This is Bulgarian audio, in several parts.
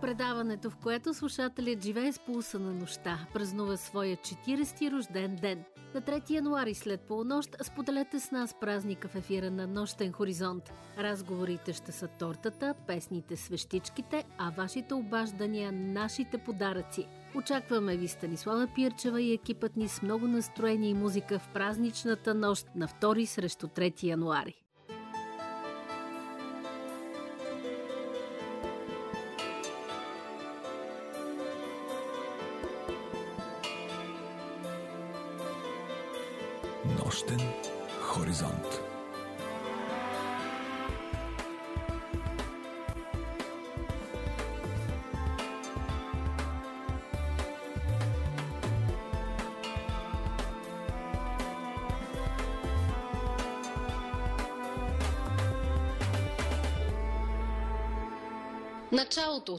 Предаването, в което слушателят живее с пулса на нощта, празнува своя 40-ти рожден ден. На 3 януари след полунощ споделете с нас празника в ефира на Нощен хоризонт. Разговорите ще са тортата, песните свещичките, а вашите обаждания – нашите подаръци. Очакваме ви Станислава Пирчева и екипът ни с много настроение и музика в празничната нощ на 2 срещу 3 януари.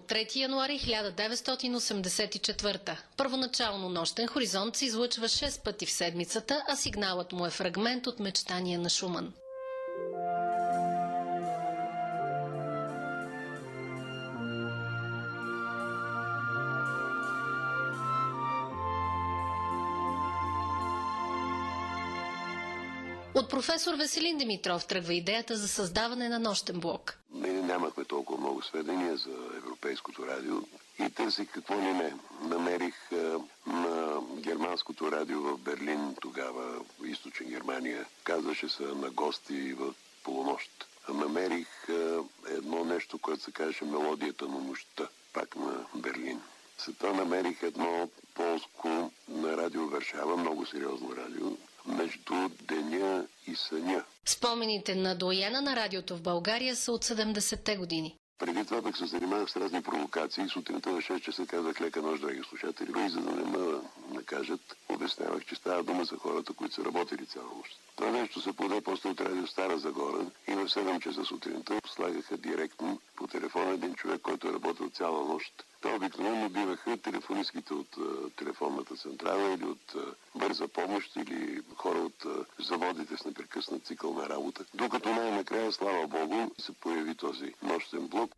Началото 3 януари 1984. Първоначално нощен хоризонт се излъчва 6 пъти в седмицата, а сигналът му е фрагмент от мечтания на Шуман. От професор Веселин Димитров тръгва идеята за създаване на нощен блок. Ние нямахме толкова много сведения за Европейското радио и търсих какво ли не. Намерих а, на германското радио в Берлин, тогава в източна Германия. Казваше се на гости в полунощ. Намерих а, едно нещо, което се казваше Мелодията на нощта, пак на Берлин. След това намерих едно полско на радио Варшава, много сериозно радио, между деня и съня. Спомените на дояна на радиото в България са от 70-те години. Преди това пък се занимавах с разни провокации. Сутринта на 6 часа казах лека нощ, драги слушатели. И за да не ме обяснявах, че става дума за хората, които са работили цяла нощ. Това нещо се поде после от радио Стара Загора и в 7 часа сутринта слагаха директно по телефона един човек, който е работил цяла нощ. Те обикновено биваха телефонистките от а, телефонната централа или от а, бърза помощ или хора от а, заводите с непрекъснат цикъл на работа. Докато най-накрая, слава Богу, се появи този нощен блок.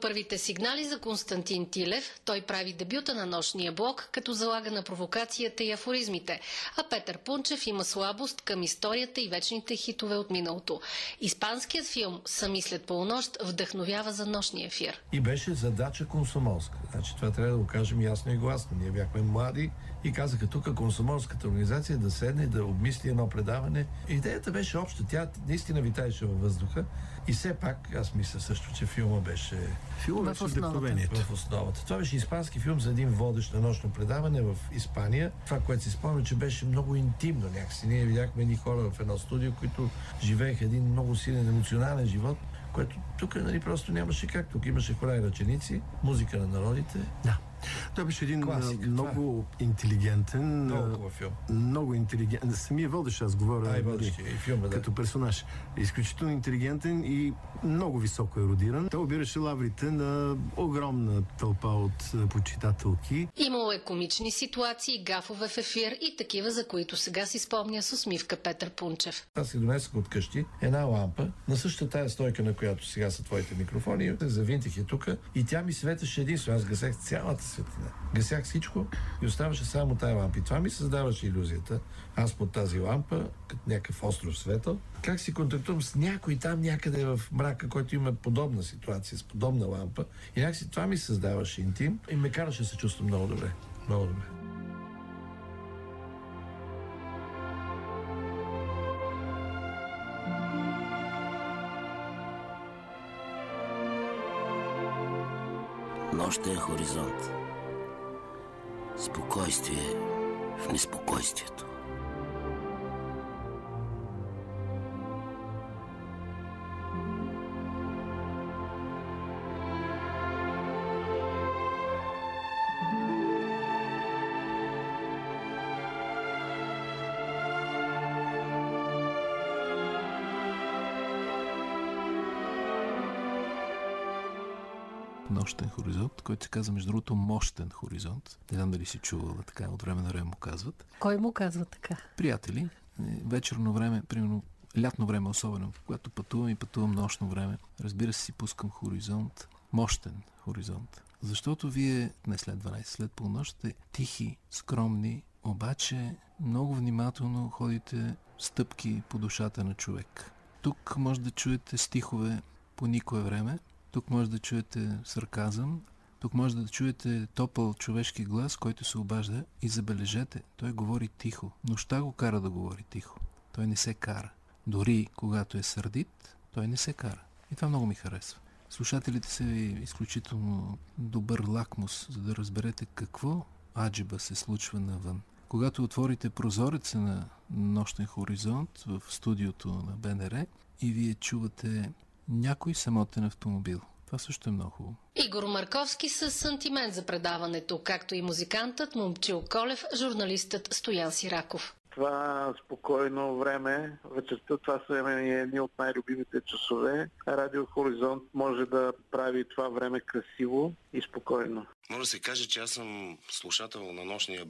Първите сигнали за Константин Тилев, той прави дебюта на нощния блок, като залага на провокацията и афоризмите, а Петър Пунчев има слабост към историята и вечните хитове от миналото. Испанският филм «Сами след полунощ» вдъхновява за нощния ефир. И беше задача консумолска. Значи това трябва да го кажем ясно и гласно. Ние бяхме млади и казаха тук консумолската организация да седне и да обмисли едно предаване. Идеята беше обща. Тя наистина витаеше във въздуха. И все пак, аз мисля също, че филма беше Филма беше вдъхновението. в основата. Това беше испански филм за един водещ на нощно предаване в Испания. Това, което си спомням, че беше много интимно някакси. Ние видяхме едни хора в едно студио, които живееха един много силен емоционален живот, което тук нали, просто нямаше как. Тук имаше хора и ръченици, музика на народите. Да. Той беше един Класика, а, много интелигентен. Много филм. Много интелигентен. Самия водещ, аз говоря. А, и нали, водещия, и филма, да. Като персонаж. Изключително интелигентен и много високо еродиран. Той обираше лаврите на огромна тълпа от почитателки. Имало е комични ситуации, гафове в ефир и такива, за които сега си спомня с усмивка Петър Пунчев. Аз си донесох от къщи една лампа на същата тая стойка, на която сега са твоите микрофони. Завинтих я тук и тя ми светеше единствено. Аз гасех цялата светлина. Гасях всичко и оставаше само тая лампа. И това ми създаваше иллюзията. Аз под тази лампа, като някакъв остров светъл, как си контактувам с някой там някъде в мрака, който има подобна ситуация, с подобна лампа. И някакси това ми създаваше интим и ме караше да се чувствам много добре. Много добре. Нощен хоризонт. Спокойствие в неспокойствието. Който се казва, между другото, Мощен хоризонт. Не знам дали си чувала така, от време на време му казват. Кой му казва така? Приятели, е, вечерно време, примерно лятно време особено, когато пътувам и пътувам нощно време, разбира се си пускам хоризонт, мощен хоризонт. Защото вие не след 12, след полунощ сте тихи, скромни, обаче много внимателно ходите стъпки по душата на човек. Тук може да чуете стихове по никое време, тук може да чуете сарказъм, тук може да чуете топъл човешки глас, който се обажда и забележете, той говори тихо. Нощта го кара да говори тихо. Той не се кара. Дори когато е сърдит, той не се кара. И това много ми харесва. Слушателите са ви изключително добър лакмус, за да разберете какво аджиба се случва навън. Когато отворите прозореца на нощен хоризонт в студиото на БНР и вие чувате някой самотен автомобил. Това също е много хубаво. Игор Марковски с сантимент за предаването, както и музикантът Момчил Колев, журналистът Стоян Сираков това спокойно време, вечерта, това са едни от най-любимите часове. Радио Хоризонт може да прави това време красиво и спокойно. Може да се каже, че аз съм слушател на нощния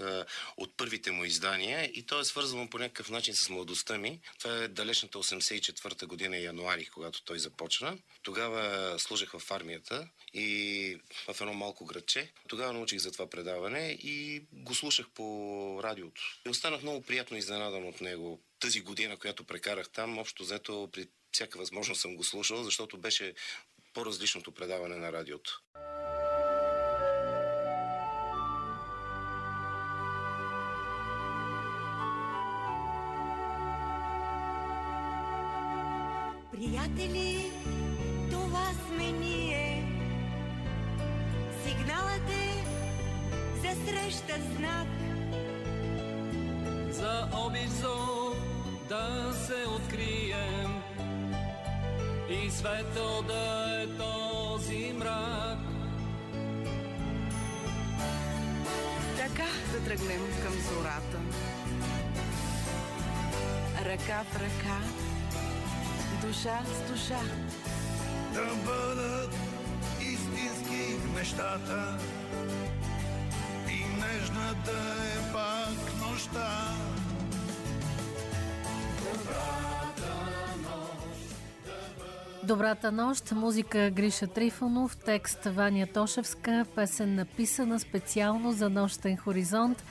а, от първите му издания и то е свързано по някакъв начин с младостта ми. Това е далечната 84-та година януари, когато той започна. Тогава служех в армията и в едно малко градче. Тогава научих за това предаване и го слушах по радиото. И останах много приятно изненадан от него. Тази година, която прекарах там, общо взето при всяка възможност съм го слушал, защото беше по-различното предаване на радиото. Обизо да се открием и светъл да е този мрак. Така да тръгнем към зората. Ръка в ръка душа с душа. Да бъдат истински нещата и нежна да е пак нощта. Добрата нощ, музика Гриша Трифонов, текст Ваня Тошевска, песен написана специално за нощен хоризонт.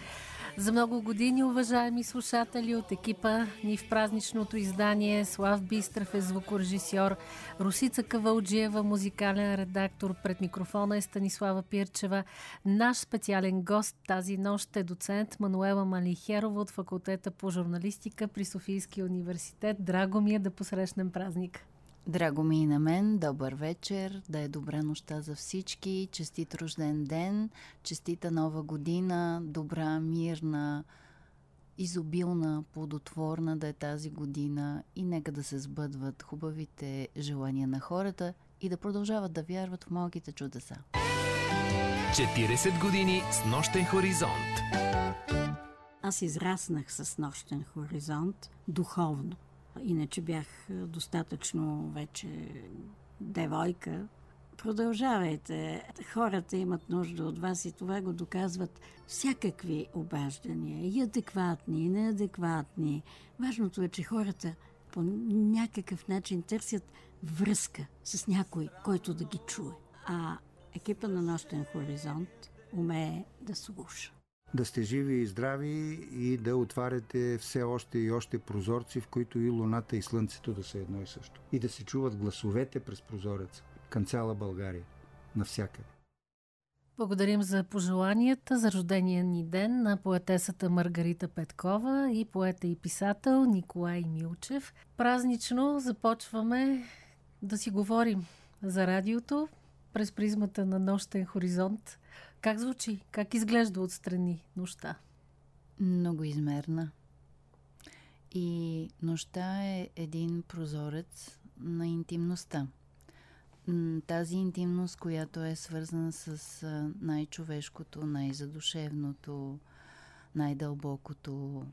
За много години, уважаеми слушатели от екипа ни в празничното издание, Слав Бистрев е звукорежисьор, Русица Кавалджиева, музикален редактор, пред микрофона е Станислава Пирчева. Наш специален гост тази нощ е доцент Мануела Малихерова от факултета по журналистика при Софийския университет. Драго ми е да посрещнем празник. Драго ми и на мен, добър вечер, да е добра нощта за всички, честит рожден ден, честита нова година, добра, мирна, изобилна, плодотворна да е тази година и нека да се сбъдват хубавите желания на хората и да продължават да вярват в малките чудеса. 40 години с нощен хоризонт. Аз израснах с нощен хоризонт духовно. Иначе бях достатъчно вече девойка. Продължавайте. Хората имат нужда от вас и това го доказват всякакви обаждания. И адекватни, и неадекватни. Важното е, че хората по някакъв начин търсят връзка с някой, който да ги чуе. А екипа на Нощен хоризонт умее да слуша да сте живи и здрави и да отваряте все още и още прозорци, в които и луната и слънцето да са едно и също. И да се чуват гласовете през прозореца към цяла България, навсякъде. Благодарим за пожеланията за рождения ни ден на поетесата Маргарита Петкова и поета и писател Николай Милчев. Празнично започваме да си говорим за радиото през призмата на нощен хоризонт – как звучи? Как изглежда отстрани нощта? Много измерна. И нощта е един прозорец на интимността. Тази интимност, която е свързана с най-човешкото, най-задушевното, най-дълбокото,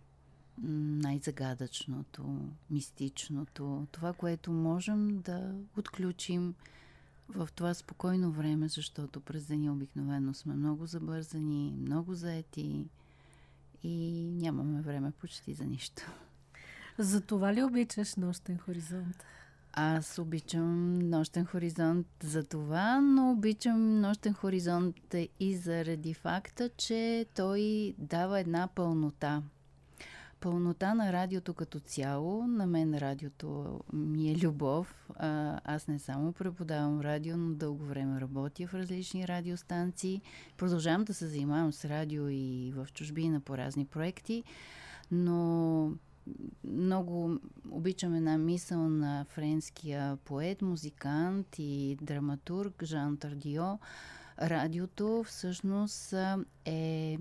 най-загадъчното, мистичното, това, което можем да отключим в това спокойно време, защото през деня обикновено сме много забързани, много заети и нямаме време почти за нищо. За това ли обичаш нощен хоризонт? Аз обичам нощен хоризонт за това, но обичам нощен хоризонт и заради факта, че той дава една пълнота. Пълнота на радиото като цяло. На мен радиото ми е любов. А, аз не само преподавам радио, но дълго време работя в различни радиостанции. Продължавам да се занимавам с радио и в чужбина по разни проекти, но много обичам една мисъл на френския поет, музикант и драматург Жан Тардио. Радиото всъщност е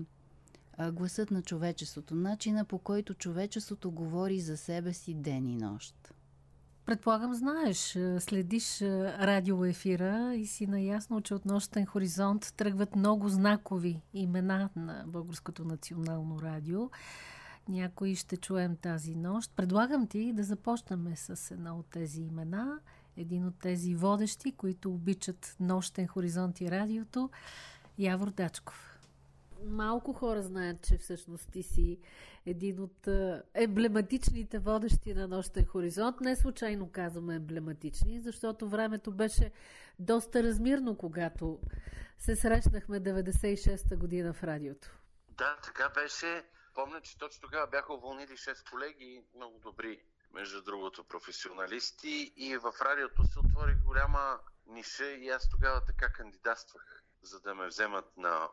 гласът на човечеството, начина по който човечеството говори за себе си ден и нощ. Предполагам, знаеш, следиш радиоефира и си наясно, че от нощен хоризонт тръгват много знакови имена на Българското национално радио. Някои ще чуем тази нощ. Предлагам ти да започнем с едно от тези имена, един от тези водещи, които обичат нощен хоризонт и радиото, Явор Дачков. Малко хора знаят, че всъщност ти си един от емблематичните водещи на нощен хоризонт. Не случайно казваме емблематични, защото времето беше доста размирно, когато се срещнахме 96-та година в радиото. Да, така беше помня, че точно тогава бяха уволнили 6 колеги, много добри, между другото, професионалисти и в радиото се отвори голяма ниша и аз тогава така кандидатствах, за да ме вземат на,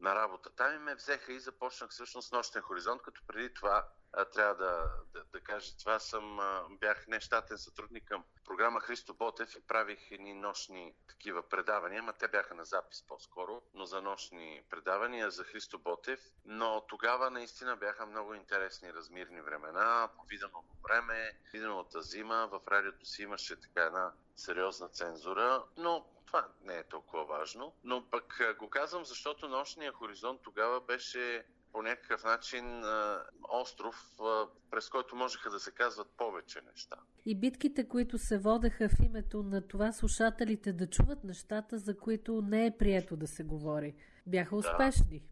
на работа. Там и ме взеха и започнах всъщност нощен хоризонт, като преди това а, трябва да, да, да кажа, това съм, а, бях нещатен сътрудник към програма Христо Ботев и правих едни нощни такива предавания, ма те бяха на запис по-скоро, но за нощни предавания за Христо Ботев. Но тогава наистина бяха много интересни размирни времена, видено време, виденото зима, в радиото си имаше така една сериозна цензура, но това не е толкова важно. Но пък го казвам, защото нощния хоризонт тогава беше по някакъв начин остров, през който можеха да се казват повече неща. И битките, които се водеха в името на това слушателите да чуват нещата, за които не е прието да се говори, бяха успешни. Да.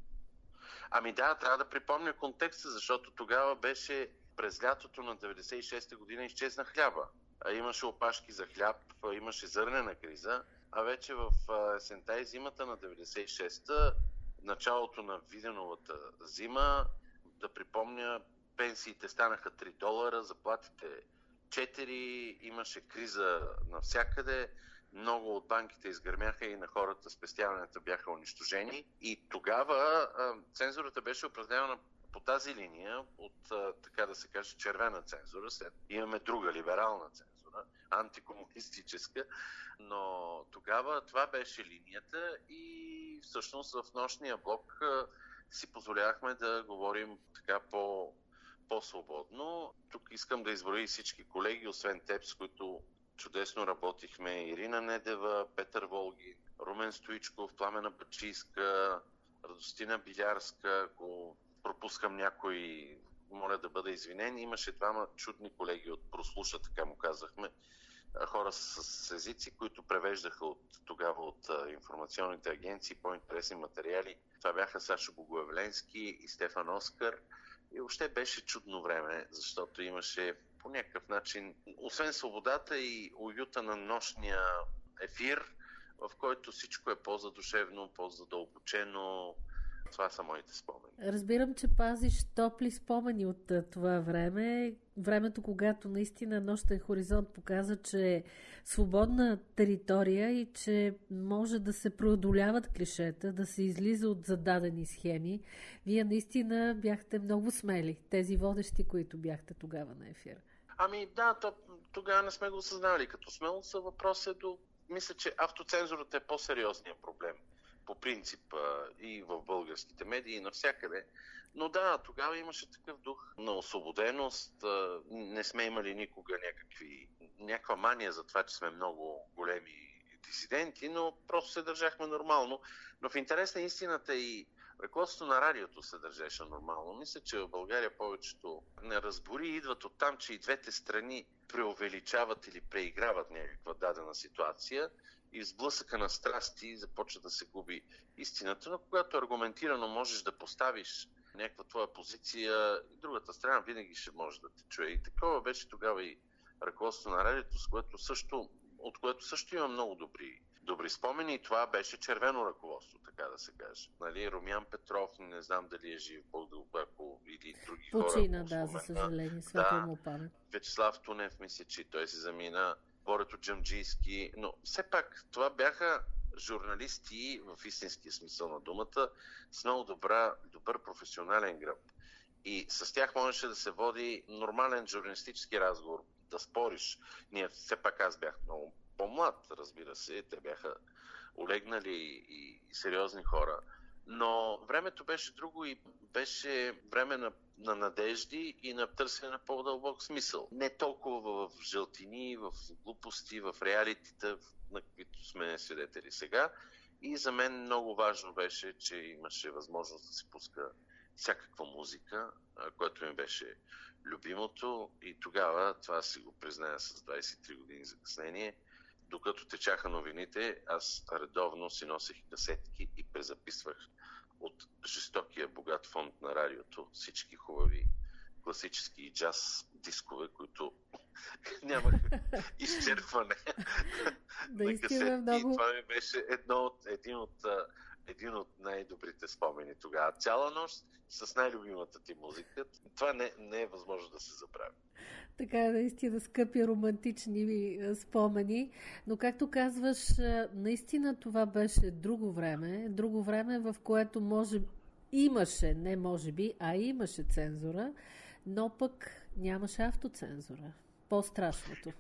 Ами да, трябва да припомня контекста, защото тогава беше през лятото на 96-та година изчезна хляба. Имаше опашки за хляб, имаше зърнена криза, а вече в есента и зимата на 96-та началото на Виденовата зима, да припомня, пенсиите станаха 3 долара, заплатите 4, имаше криза навсякъде, много от банките изгърмяха и на хората спестяванията бяха унищожени. И тогава цензурата беше упражнявана по тази линия, от, така да се каже, червена цензура. След имаме друга либерална цензура, антикомунистическа, но тогава това беше линията и всъщност в нощния блок си позволявахме да говорим така по, по-свободно. Тук искам да изброя всички колеги, освен теб, с които чудесно работихме. Ирина Недева, Петър Волги, Румен Стоичков, Пламена Бачийска, Радостина Билярска, ако пропускам някой, моля да бъда извинен. Имаше двама чудни колеги от Прослуша, така му казахме, хора с, езици, които превеждаха от тогава от информационните агенции по-интересни материали. Това бяха Сашо Богоявленски и Стефан Оскар. И въобще беше чудно време, защото имаше по някакъв начин, освен свободата и уюта на нощния ефир, в който всичко е по-задушевно, по-задълбочено, това са моите спомени. Разбирам, че пазиш топли спомени от това време. Времето, когато наистина нощен хоризонт показа, че е свободна територия и че може да се преодоляват клишета, да се излиза от зададени схеми. Вие наистина бяхте много смели, тези водещи, които бяхте тогава на ефир. Ами да, то, тогава не сме го осъзнали като смелост. Въпрос е до... Мисля, че автоцензурата е по-сериозният проблем по принцип и в българските медии, навсякъде. Но да, тогава имаше такъв дух на освободеност. Не сме имали никога някакви, някаква мания за това, че сме много големи дисиденти, но просто се държахме нормално. Но в интерес на истината и ръководството на радиото се държеше нормално. Мисля, че в България повечето неразбори идват от там, че и двете страни преувеличават или преиграват някаква дадена ситуация и в сблъсъка на страсти започва да се губи истината, но когато аргументирано можеш да поставиш някаква твоя позиция, и другата страна винаги ще може да те чуе. И такова беше тогава и ръководство на радиото, с което също, от което също има много добри, добри спомени и това беше червено ръководство, така да се каже. Нали, Румян Петров, не знам дали е жив по-дълбоко или други хора. Почина, да, за съжаление, светла да, му памет. Вячеслав Тунев, мисля, че той се замина, Борето Джамджийски, но все пак това бяха журналисти в истинския смисъл на думата с много добра, добър професионален гръб. И с тях можеше да се води нормален журналистически разговор, да спориш. Ние все пак аз бях много по-млад, разбира се. Те бяха олегнали и сериозни хора. Но времето беше друго и беше време на, на надежди и на търсене на по-дълбок смисъл. Не толкова в жълтини, в глупости, в реалитите, на които сме свидетели сега. И за мен много важно беше, че имаше възможност да се пуска всякаква музика, което ми беше любимото. И тогава, това си го призная с 23 години закъснение, докато течаха новините, аз редовно си носех касетки и презаписвах от жестокия богат фонд на радиото всички хубави класически и джаз дискове, които нямаха изчерпване на. Много... И това ми беше едно от, един от един от най-добрите спомени тогава. Цяла нощ с най-любимата ти музика. Това не, не е възможно да се забрави. Така е, наистина скъпи романтични спомени. Но както казваш, наистина това беше друго време. Друго време, в което може имаше, не може би, а имаше цензура, но пък нямаше автоцензура. По-страшното.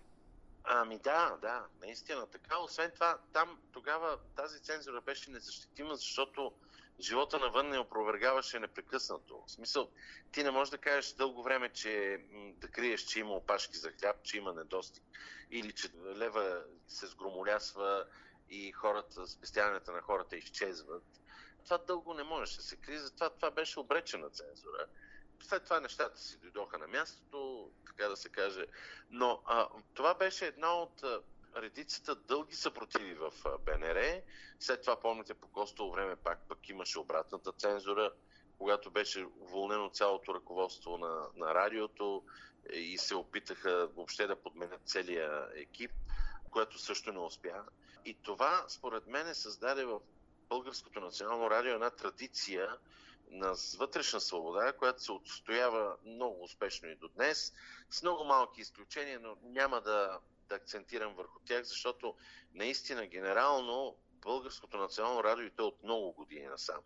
Ами да, да, наистина така. Освен това, там тогава тази цензура беше незащитима, защото живота навън не опровергаваше непрекъснато. В смисъл, ти не можеш да кажеш дълго време, че да криеш, че има опашки за хляб, че има недостиг, или че лева се сгромолясва и хората, спестяването на хората изчезват. Това дълго не можеше да се крие, затова това беше обречена цензура след това нещата си дойдоха на мястото, така да се каже. Но а, това беше една от редицата дълги съпротиви в БНР. След това, помните, по Костово време пак пък имаше обратната цензура, когато беше уволнено цялото ръководство на, на радиото и се опитаха въобще да подменят целия екип, което също не успя. И това, според мен, създаде в Българското национално радио една традиция на вътрешна свобода, която се отстоява много успешно и до днес, с много малки изключения, но няма да, да акцентирам върху тях, защото наистина генерално Българското национално радио и то от много години насам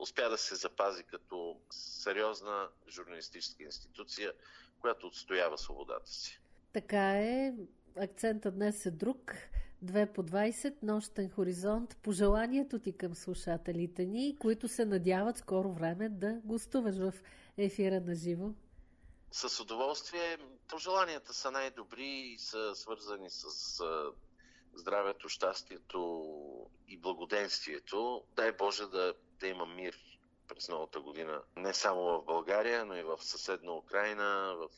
успя да се запази като сериозна журналистическа институция, която отстоява свободата си. Така е. Акцентът днес е друг. 2 по 20, нощен хоризонт. Пожеланието ти към слушателите ни, които се надяват скоро време да гостуваш в ефира на живо. С удоволствие. Пожеланията са най-добри и са свързани с здравето, щастието и благоденствието. Дай Боже да, да има мир през новата година. Не само в България, но и в съседна Украина, в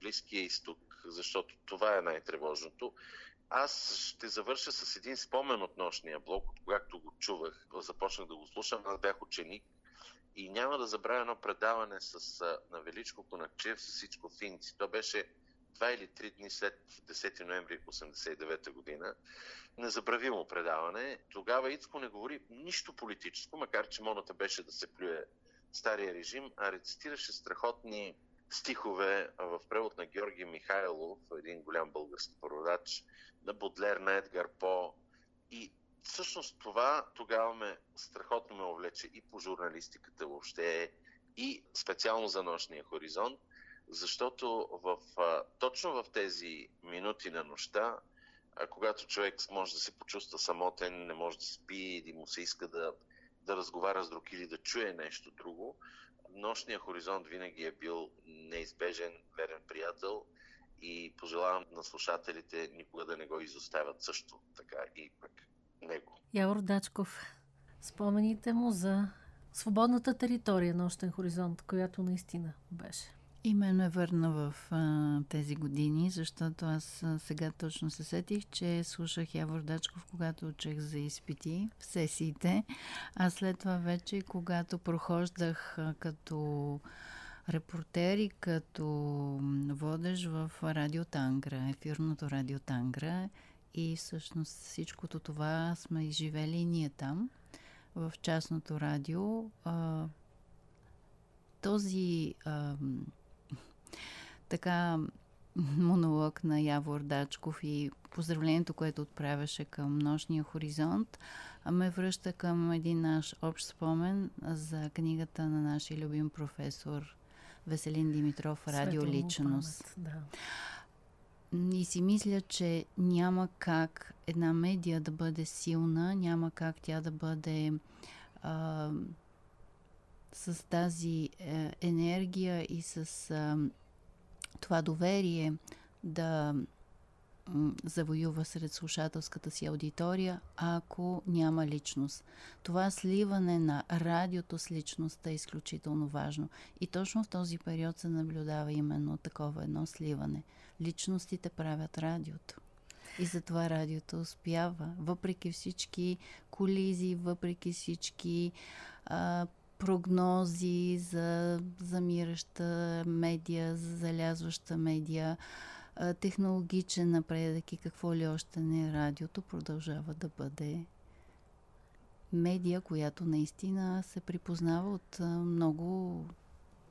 Близкия изток, защото това е най-тревожното. Аз ще завърша с един спомен от нощния блок, когато го чувах, започнах да го слушам, аз бях ученик и няма да забравя едно предаване с, на Величко Конакчев с всичко финци. То беше два или три дни след 10 ноември 1989 година. Незабравимо предаване. Тогава Ицко не говори нищо политическо, макар че моната беше да се плюе стария режим, а рецитираше страхотни стихове в превод на Георги Михайлов, един голям български прородач, на Бодлер, на Едгар По. И всъщност това тогава ме страхотно ме увлече и по журналистиката въобще, и специално за нощния хоризонт, защото в, точно в тези минути на нощта, когато човек може да се почувства самотен, не може да спи или му се иска да, да разговаря с друг или да чуе нещо друго, нощния хоризонт винаги е бил неизбежен, верен приятел и пожелавам на слушателите никога да не го изоставят също така и пък него. Явор Дачков, спомените му за свободната територия Нощен хоризонт, която наистина беше. И мен ме върна в а, тези години, защото аз а, сега точно се сетих, че слушах Явор Дачков, когато учех за изпити в сесиите, а след това вече, когато прохождах а, като репортер и като водещ в Радио Тангра, ефирното Радио Тангра и всъщност всичкото това сме изживели и ние там, в частното радио. Този така монолог на Явор Дачков и поздравлението, което отправяше към нощния хоризонт, ме връща към един наш общ спомен за книгата на нашия любим професор Веселин Димитров «Радио личност». Да. И си мисля, че няма как една медия да бъде силна, няма как тя да бъде а, с тази е, енергия и с а, това доверие да завоюва сред слушателската си аудитория, ако няма личност. Това сливане на радиото с личността е изключително важно. И точно в този период се наблюдава именно такова едно сливане. Личностите правят радиото. И затова радиото успява, въпреки всички колизии, въпреки всички а, прогнози за замираща медия, за залязваща медия, технологичен напредък и какво ли още не, радиото продължава да бъде медия, която наистина се припознава от много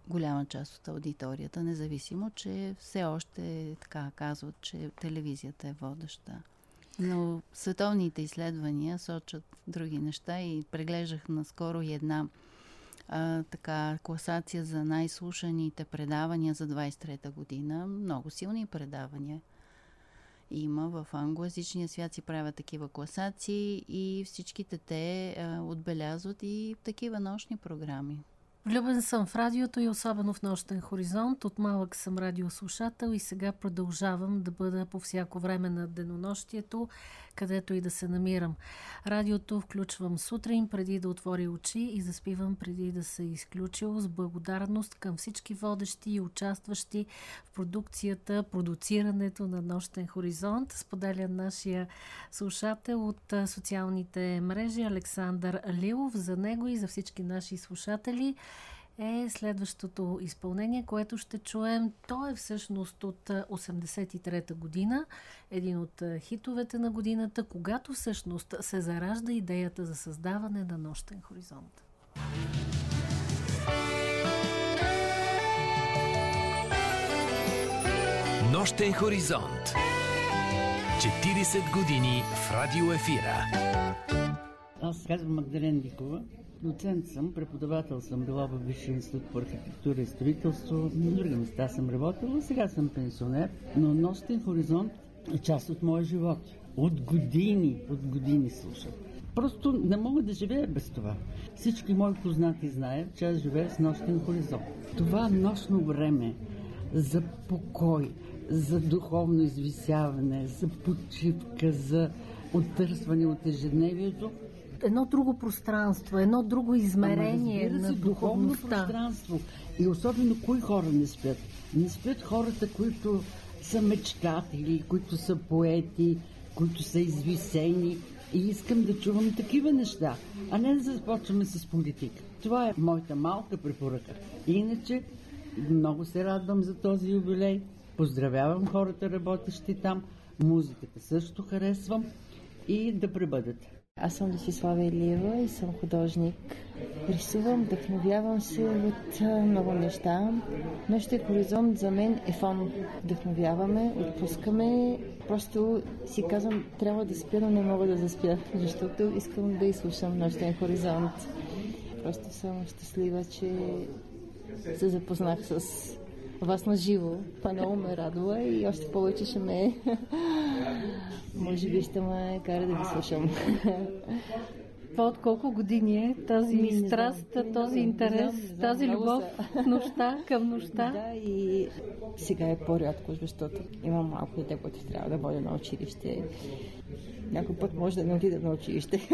голяма част от аудиторията, независимо, че все още така казват, че телевизията е водеща. Но световните изследвания сочат други неща и преглеждах наскоро една а, така класация за най-слушаните предавания за 23-та година. Много силни предавания има в англоязичния свят си правят такива класации и всичките те а, отбелязват и такива нощни програми. Влюбен съм в радиото и особено в нощен хоризонт. От малък съм радиослушател и сега продължавам да бъда по всяко време на денонощието, където и да се намирам. Радиото включвам сутрин преди да отворя очи и заспивам преди да се изключил с благодарност към всички водещи и участващи в продукцията, продуцирането на нощен хоризонт. Споделя нашия слушател от социалните мрежи Александър Лилов. За него и за всички наши слушатели е следващото изпълнение, което ще чуем. То е всъщност от 83-та година, един от хитовете на годината, когато всъщност се заражда идеята за създаване на нощен хоризонт. Нощен хоризонт 40 години в радиоефира. Аз казвам Магдален Дикова. Доцент съм, преподавател съм била в Висшия институт по архитектура и строителство. На други места съм работила, сега съм пенсионер, но нощен хоризонт е част от моя живот. От години, от години слушам. Просто не мога да живея без това. Всички мои познати знаят, че аз живея с нощен хоризонт. Това нощно време за покой, за духовно извисяване, за почивка, за оттърсване от ежедневието – едно друго пространство, едно друго измерение Ама, на духовно пространство. И особено кои хора не спят? Не спят хората, които са мечтатели, които са поети, които са извисени. И искам да чувам такива неща, а не да започваме с политика. Това е моята малка препоръка. Иначе много се радвам за този юбилей. Поздравявам хората, работещи там. Музиката също харесвам и да пребъдат. Аз съм Десислава Илиева и съм художник. Рисувам, вдъхновявам се от много неща. Нашия хоризонт за мен е фон. Вдъхновяваме, отпускаме. Просто си казвам, трябва да спя, но не мога да заспя, защото искам да изслушам нощен хоризонт. Просто съм щастлива, че се запознах с вас на живо. Това много ме радва и още повече ще ме... Може би ще ме кара да ви слушам. Това от колко години е тази Ми, страст, знам, този не интерес, не знам, тази любов в нощта към нощта? Да, и сега е по-рядко, защото имам малко дете, което трябва да водя на училище. Някой път може да не отида на училище,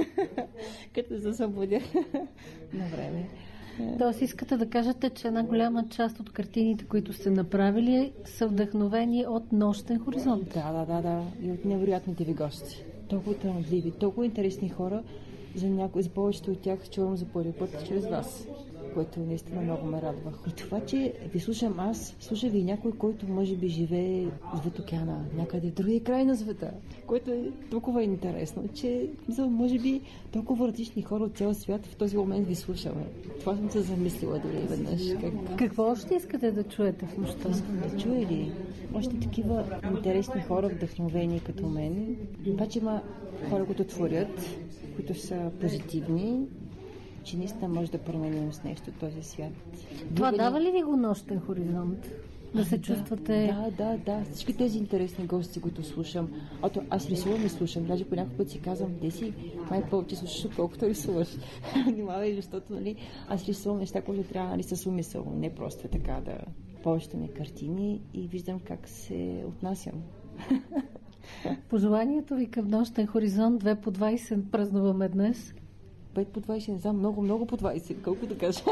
като се събудя на време. Тоест искате да кажете, че една голяма част от картините, които сте направили, са вдъхновени от нощен хоризонт. Да, да, да, да. И от невероятните ви гости. Толкова талантливи, толкова интересни хора. За, някои, за повечето от тях чувам за първи път чрез вас което наистина много ме радва. И това, че ви слушам аз, слуша ви някой, който може би живее в океана, някъде в другия край на света, което е толкова интересно, че за, може би толкова различни хора от цял свят в този момент ви слушаме. Това съм се замислила дори веднъж. Как... Какво още искате да чуете в нощта? Искам да чуя ли? Още такива интересни хора, вдъхновени като мен. Обаче има хора, които творят, които са позитивни, че наистина може да променим с нещо този свят. Това Друга дава ли ви го нощен хоризонт? Да се чувствате... Да, да, да. Всички тези интересни гости, които слушам. Ато аз рисувам и слушам. Даже по някакъв път си казвам, де си май повече слушаш, отколкото рисуваш. Внимавай, защото нали, аз рисувам неща, които трябва нали, с умисъл. Не просто така да повечето картини и виждам как се отнасям. Пожеланието ви към нощен хоризонт 2 по 20 празнуваме днес. 5 по 20, не знам, много, много по 20, колко да кажа.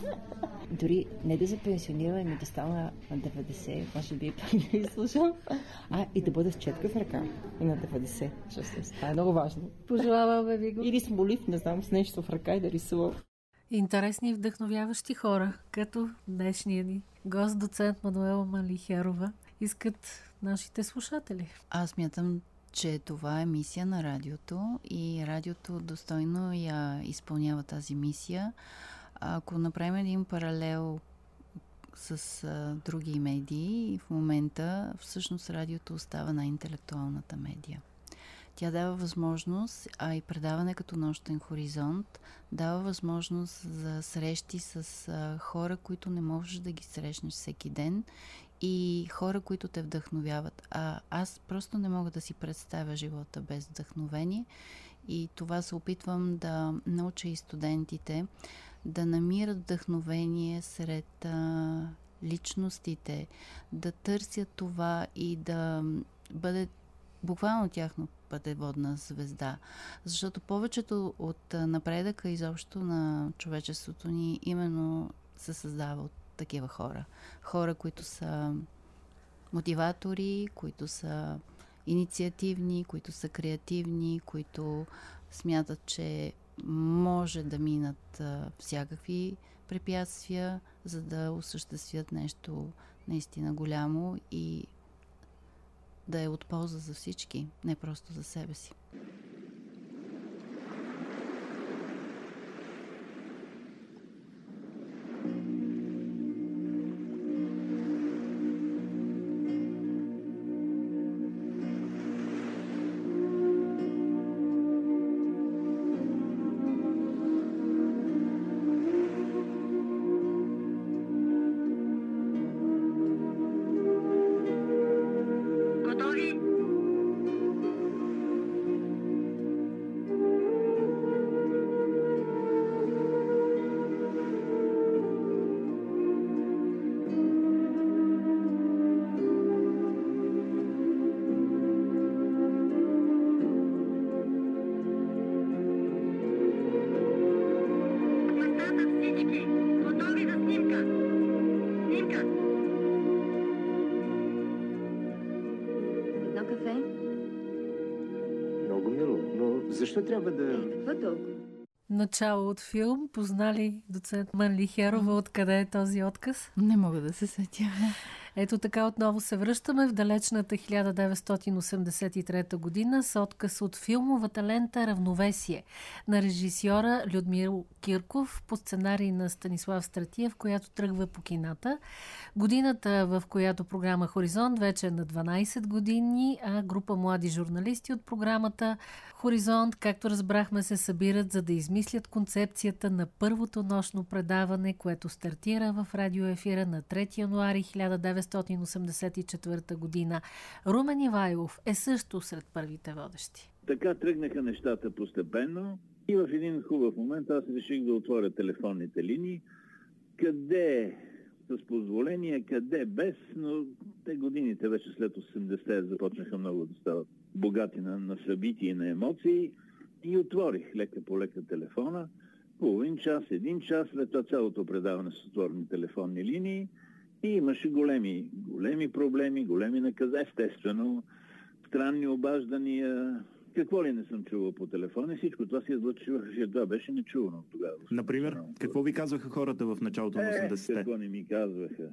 Дори не да се пенсионира, ами да стана на 90, може би и слушам, а и да бъда с четка в ръка и на 90. Всъщност, това е много важно. Пожелаваме ви го. Или с молив, не знам, с нещо в ръка и да рисувам. Интересни и вдъхновяващи хора, като днешния ни гост, доцент Мануела Малихерова, искат нашите слушатели. Аз мятам, че това е мисия на радиото и радиото достойно я изпълнява тази мисия. Ако направим един паралел с а, други медии, в момента всъщност радиото остава най-интелектуалната медия. Тя дава възможност, а и предаване като нощен хоризонт, дава възможност за срещи с а, хора, които не можеш да ги срещнеш всеки ден и хора, които те вдъхновяват. А аз просто не мога да си представя живота без вдъхновение и това се опитвам да науча и студентите да намират вдъхновение сред а, личностите, да търсят това и да бъде буквално тяхно пътеводна звезда. Защото повечето от напредъка изобщо на човечеството ни именно се създава от такива хора. Хора, които са мотиватори, които са инициативни, които са креативни, които смятат, че може да минат а, всякакви препятствия, за да осъществят нещо наистина голямо и да е от полза за всички, не просто за себе си. Начало от филм. Познали доцент Манли Херова, откъде е този отказ? Не мога да се сетя. Ето така отново се връщаме в далечната 1983 година с отказ от филмовата лента Равновесие на режисьора Людмил Кирков по сценарий на Станислав Стратиев, която тръгва по кината. Годината, в която програма Хоризонт вече е на 12 години, а група млади журналисти от програмата Хоризонт, както разбрахме, се събират за да измислят концепцията на първото нощно предаване, което стартира в радиоефира на 3 януари 1984 година. Румен Ивайлов е също сред първите водещи. Така тръгнаха нещата постепенно и в един хубав момент аз реших да отворя телефонните линии, къде с позволение, къде без, но те годините вече след 80 започнаха много да стават богати на, на събития и на емоции и отворих лека по лека телефона, половин час, един час, след това цялото предаване с отворени телефонни линии и имаше големи, големи проблеми, големи наказа, естествено, странни обаждания, какво ли не съм чувал по телефона и всичко това си излъчваше. Това беше нечувано тогава. Например, какво ви казваха хората в началото на Е, 80-те? какво не ми казваха.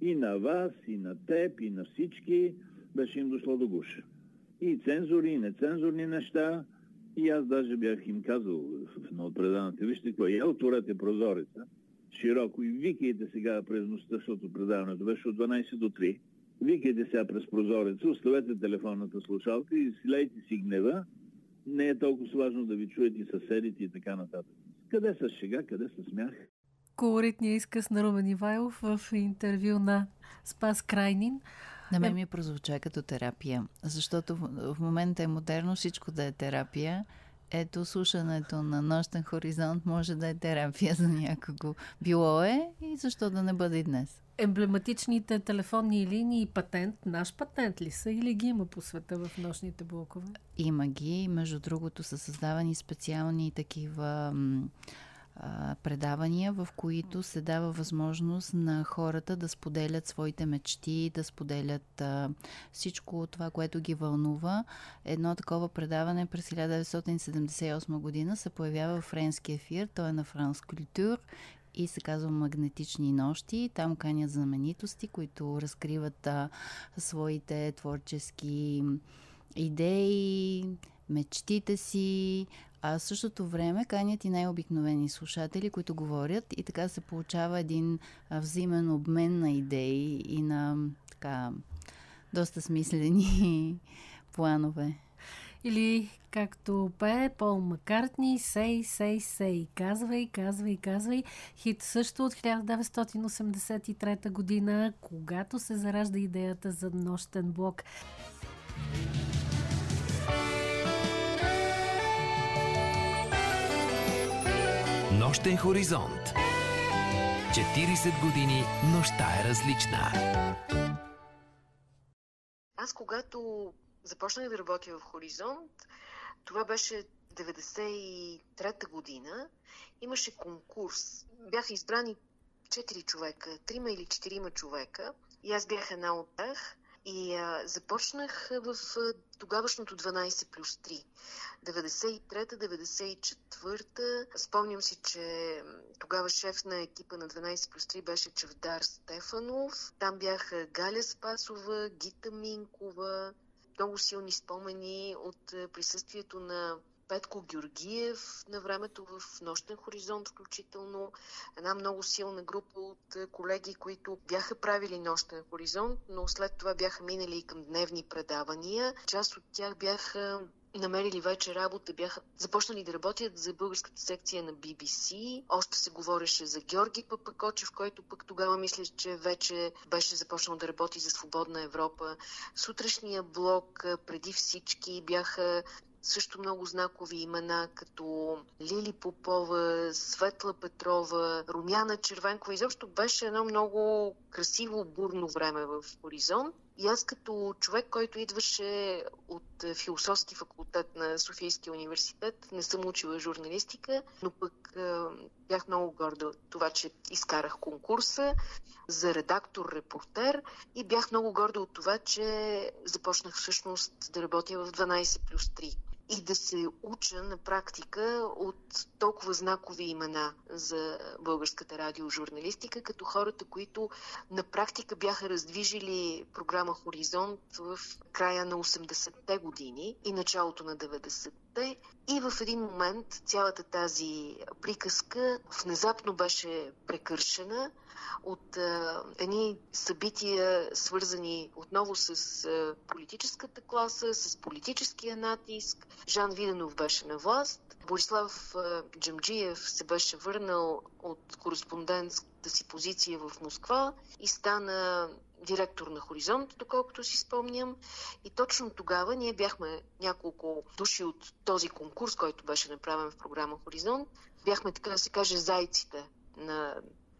И на вас, и на теб, и на всички беше им дошло до гуша. И цензури, и нецензурни неща. И аз даже бях им казал в едно от преданата, вижте какво, я отворете прозореца широко и викайте сега през нощта, защото предаването беше от 12 до 3. Викайте сега през прозореца, оставете телефонната слушалка и слейте си гнева. Не е толкова важно да ви чуят и съседите и така нататък. Къде с шега, къде с смях? Колоритния изказ на Румен Ивайлов в интервю на Спас Крайнин. На мен ми прозвуча като терапия, защото в момента е модерно всичко да е терапия. Ето, слушането на Нощен хоризонт може да е терапия за някого. Било е и защо да не бъде и днес. Емблематичните телефонни линии патент, наш патент ли са или ги има по света в нощните блокове? Има ги. Между другото са създавани специални такива м, предавания, в които се дава възможност на хората да споделят своите мечти, да споделят а, всичко това, което ги вълнува. Едно такова предаване през 1978 година се появява в френски ефир. Той е на Франс Култур и се казва Магнетични нощи. Там канят знаменитости, които разкриват а, своите творчески идеи, мечтите си, а в същото време канят и най-обикновени слушатели, които говорят и така се получава един взаимен обмен на идеи и на така доста смислени планове. Или както пее Пол Маккартни, сей, сей, сей, казвай, казвай, казвай. Хит също от 1983 година, когато се заражда идеята за нощен блок. Нощен хоризонт. 40 години нощта е различна. Аз когато започнах да работя в Хоризонт, това беше 93-та година, имаше конкурс. Бяха избрани 4 човека, 3 или 4 човека и аз бях една от тях. И а, започнах в а, тогавашното 12 плюс 3. 93-та, 94-та. Спомням си, че тогава шеф на екипа на 12 плюс 3 беше Чавдар Стефанов. Там бяха Галя Спасова, Гита Минкова. Много силни спомени от присъствието на Петко Георгиев на времето в Нощен хоризонт включително. Една много силна група от колеги, които бяха правили Нощен хоризонт, но след това бяха минали и към дневни предавания. Част от тях бяха намерили вече работа, бяха започнали да работят за българската секция на BBC. Още се говореше за Георги Папакочев, който пък тогава мисля, че вече беше започнал да работи за Свободна Европа. Сутрешния блок преди всички бяха също много знакови имена, като Лили Попова, Светла Петрова, Румяна Червенкова. Изобщо беше едно много красиво, бурно време в Хоризонт. И аз като човек, който идваше от философски факултет на Софийския университет, не съм учила журналистика, но пък е, бях много горда от това, че изкарах конкурса за редактор-репортер и бях много горда от това, че започнах всъщност да работя в 12 плюс 3 и да се уча на практика от толкова знакови имена за българската радиожурналистика, като хората, които на практика бяха раздвижили програма Хоризонт в края на 80-те години и началото на 90-те. И в един момент цялата тази приказка внезапно беше прекършена от а, едни събития, свързани отново с а, политическата класа, с политическия натиск. Жан Виденов беше на власт. Борислав а, Джамджиев се беше върнал от кореспондентската си позиция в Москва и стана директор на Хоризонт, доколкото си спомням. И точно тогава ние бяхме няколко души от този конкурс, който беше направен в програма Хоризонт. Бяхме, така да се каже, зайците на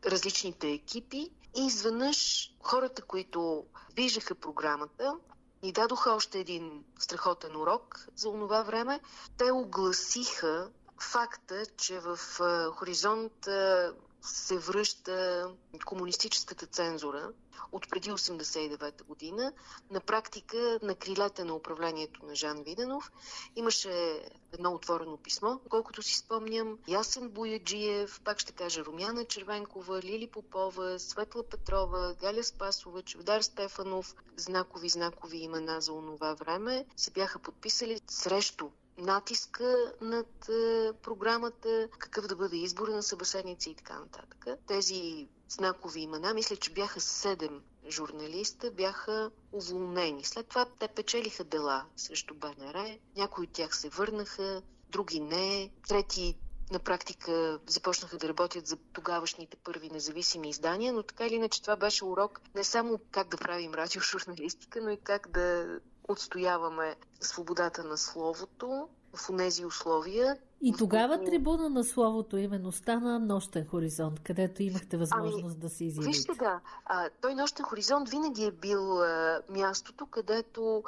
различните екипи и изведнъж хората, които виждаха програмата, ни дадоха още един страхотен урок за онова време. Те огласиха факта, че в а, Хоризонт а, се връща комунистическата цензура от преди 89-та година. На практика на крилете на управлението на Жан Виденов имаше едно отворено писмо, колкото си спомням. Ясен Бояджиев, пак ще кажа Румяна Червенкова, Лили Попова, Светла Петрова, Галя Спасова, Чевдар Стефанов, знакови, знакови имена за онова време, се бяха подписали срещу натиска над е, програмата, какъв да бъде избора на събеседници и така нататък. Тези знакови имена, мисля, че бяха седем журналиста, бяха уволнени. След това те печелиха дела срещу БНР, някои от тях се върнаха, други не, трети на практика започнаха да работят за тогавашните първи независими издания, но така или иначе това беше урок не само как да правим радиожурналистика, но и как да отстояваме свободата на словото в тези условия. И тогава които... трибуна на словото именно стана Нощен хоризонт, където имахте възможност ами, да се изявите. Вижте, да. А, той Нощен хоризонт винаги е бил а, мястото, където,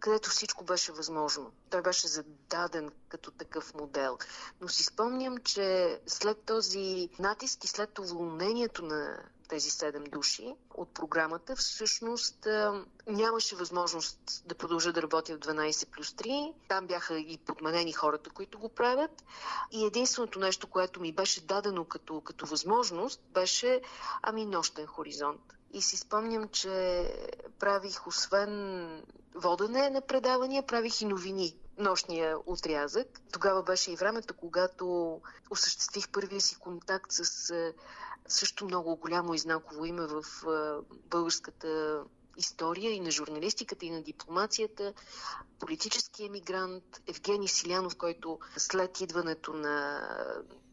където всичко беше възможно. Той беше зададен като такъв модел. Но си спомням, че след този натиск и след уволнението на тези седем души от програмата, всъщност нямаше възможност да продължа да работя в 12 плюс 3. Там бяха и подменени хората, които го правят. И единственото нещо, което ми беше дадено като, като възможност, беше ами нощен хоризонт. И си спомням, че правих освен водене на предавания, правих и новини нощния отрязък. Тогава беше и времето, когато осъществих първия си контакт с също много голямо и знаково име в българската история и на журналистиката, и на дипломацията, политически емигрант Евгений Силянов, който след идването на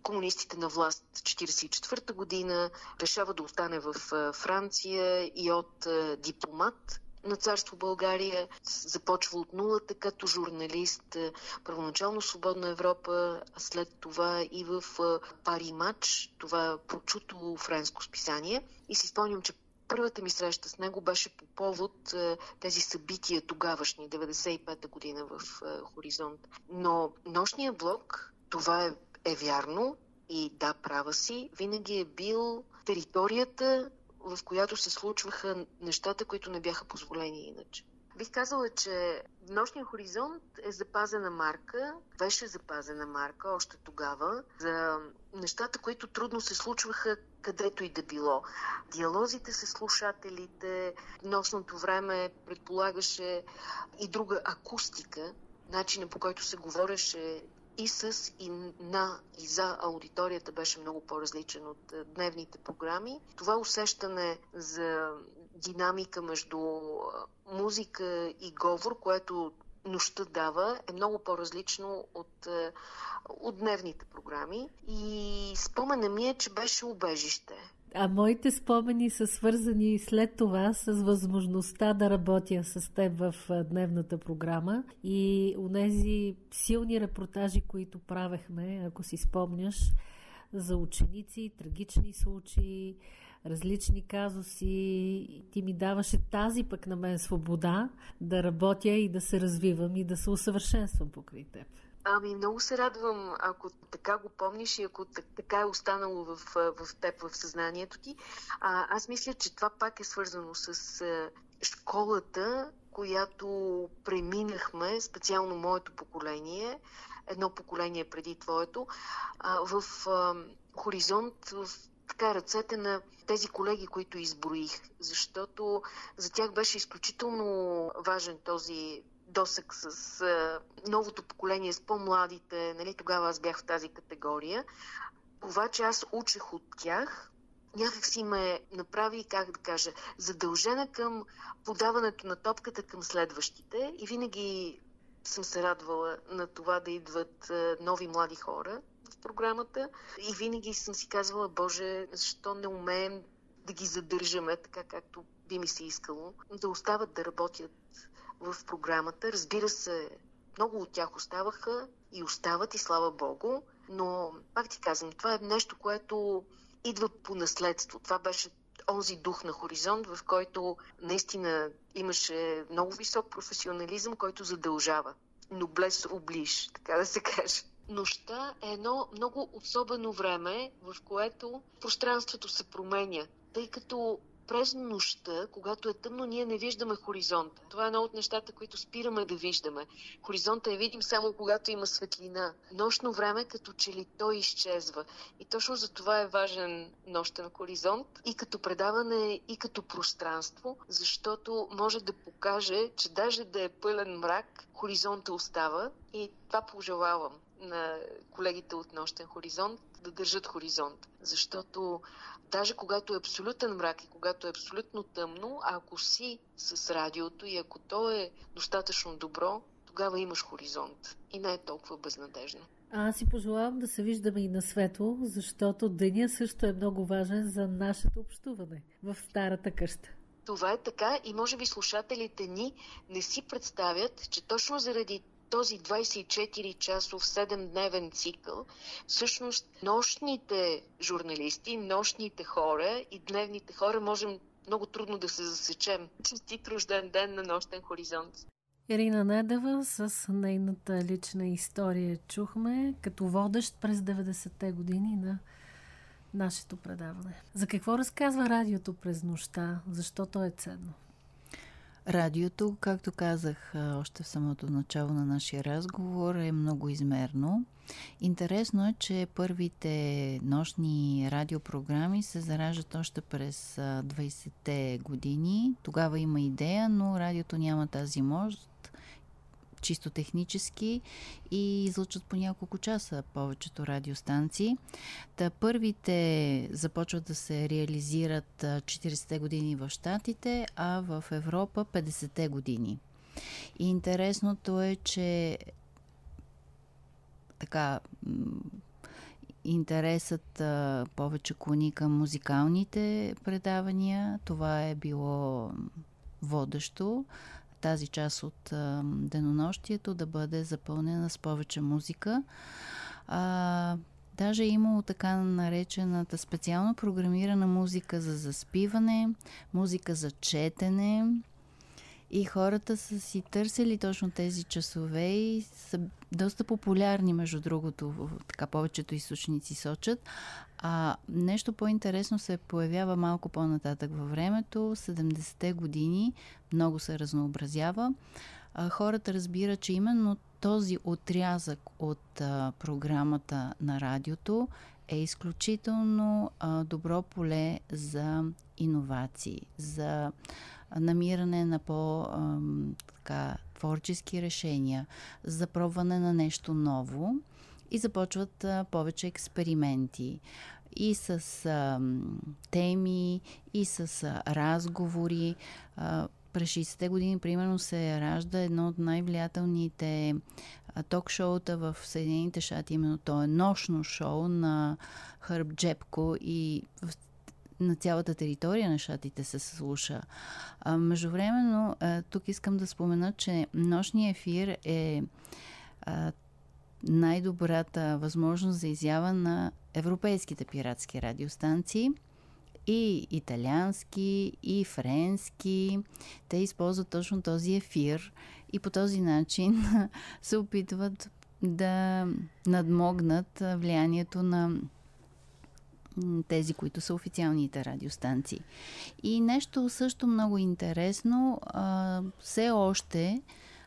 комунистите на власт 1944 година решава да остане в Франция и от дипломат на царство България. Започва от нулата като журналист, е, първоначално Свободна Европа, а след това и в е, Пари Матч, това прочуто френско списание. И си спомням, че първата ми среща с него беше по повод е, тези събития тогавашни, 95-та година в Хоризонт. Но нощния блок, това е, е вярно и да, права си, винаги е бил територията в която се случваха нещата, които не бяха позволени иначе. Бих казала, че Нощния хоризонт е запазена марка, беше запазена марка още тогава за нещата, които трудно се случваха където и да било. Диалозите с слушателите, нощното време предполагаше и друга акустика, начина по който се говореше и с, и на, и за аудиторията беше много по-различен от е, дневните програми. Това усещане за динамика между е, музика и говор, което нощта дава, е много по-различно от, е, от дневните програми. И спомена ми е, че беше убежище. А моите спомени са свързани след това с възможността да работя с теб в дневната програма и у нези силни репортажи, които правехме, ако си спомняш, за ученици, трагични случаи, различни казуси. Ти ми даваше тази пък на мен свобода да работя и да се развивам и да се усъвършенствам покрай теб. Ами много се радвам, ако така го помниш и ако така е останало в, в теб, в съзнанието ти. А, аз мисля, че това пак е свързано с школата, която преминахме, специално моето поколение, едно поколение преди твоето, в хоризонт, в така ръцете на тези колеги, които изброих, защото за тях беше изключително важен този досък с а, новото поколение, с по-младите, нали, тогава аз бях в тази категория. Това, че аз учех от тях, някак си ме направи, как да кажа, задължена към подаването на топката към следващите и винаги съм се радвала на това да идват нови млади хора в програмата и винаги съм си казвала, Боже, защо не умеем да ги задържаме така, както би ми се искало, да остават да работят в програмата. Разбира се, много от тях оставаха и остават и слава Богу, но пак ти казвам, това е нещо, което идва по наследство. Това беше онзи дух на хоризонт, в който наистина имаше много висок професионализъм, който задължава. Но блес оближ, така да се каже. Нощта е едно много особено време, в което пространството се променя, тъй като през нощта, когато е тъмно, ние не виждаме хоризонта. Това е едно от нещата, които спираме да виждаме. Хоризонта е видим само когато има светлина. Нощно време, като че ли той изчезва. И точно за това е важен нощен хоризонт и като предаване, и като пространство, защото може да покаже, че даже да е пълен мрак, хоризонта остава и това пожелавам на колегите от Нощен хоризонт да държат хоризонт. Защото даже когато е абсолютен мрак и когато е абсолютно тъмно, ако си с радиото и ако то е достатъчно добро, тогава имаш хоризонт и не е толкова безнадежно. Аз си пожелавам да се виждаме и на светло, защото деня също е много важен за нашето общуване в старата къща. Това е така и може би слушателите ни не си представят, че точно заради този 24-часов 7-дневен цикъл, всъщност нощните журналисти, нощните хора и дневните хора можем много трудно да се засечем. Честит рожден ден на нощен хоризонт. Ирина Недева с нейната лична история чухме като водещ през 90-те години на нашето предаване. За какво разказва радиото през нощта? Защо то е ценно? Радиото, както казах още в самото начало на нашия разговор, е много измерно. Интересно е, че първите нощни радиопрограми се зараждат още през 20-те години. Тогава има идея, но радиото няма тази мощ чисто технически и излъчват по няколко часа повечето радиостанции. Та първите започват да се реализират 40-те години в Штатите, а в Европа 50-те години. И интересното е, че така интересът а, повече клони към музикалните предавания. Това е било водещо тази част от а, денонощието да бъде запълнена с повече музика. А, даже е имало така наречената специално програмирана музика за заспиване, музика за четене. И хората са си търсили точно тези часове и са доста популярни, между другото, така повечето източници сочат. А нещо по-интересно се появява малко по-нататък във времето. 70-те години много се разнообразява. А, хората разбират, че именно този отрязък от а, програмата на радиото е изключително а, добро поле за иновации, за намиране на по така, творчески решения, за пробване на нещо ново и започват повече експерименти и с а, теми, и с а, разговори. А, през 60-те години, примерно, се ражда едно от най-влиятелните ток-шоута в Съединените щати. Именно то е нощно шоу на Хърб Джепко и в на цялата територия на щатите се слуша. Междувременно, тук искам да спомена, че нощния ефир е най-добрата възможност за изява на европейските пиратски радиостанции и италиански, и френски. Те използват точно този ефир и по този начин се опитват да надмогнат влиянието на тези, които са официалните радиостанции. И нещо също много интересно, а, все още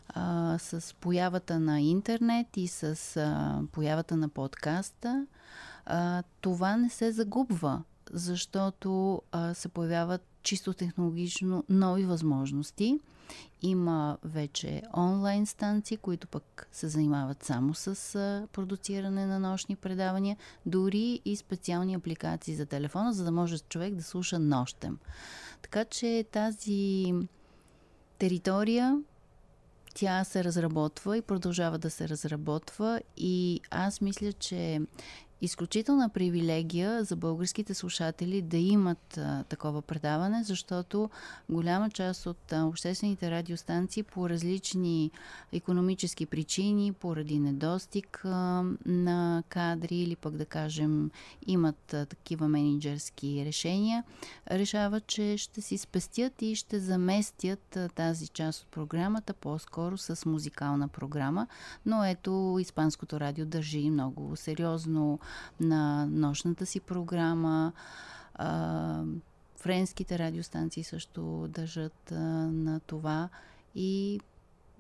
а, с появата на интернет и с а, появата на подкаста, а, това не се загубва, защото а, се появяват чисто технологично нови възможности. Има вече онлайн станции, които пък се занимават само с продуциране на нощни предавания, дори и специални апликации за телефона, за да може човек да слуша нощем. Така че тази територия тя се разработва и продължава да се разработва и аз мисля, че изключителна привилегия за българските слушатели да имат а, такова предаване, защото голяма част от а, обществените радиостанции по различни економически причини, поради недостиг а, на кадри или пък да кажем имат а, такива менеджерски решения, решават, че ще си спестят и ще заместят а, тази част от програмата по-скоро с музикална програма. Но ето, Испанското радио държи много сериозно на нощната си програма. А, френските радиостанции също държат а, на това и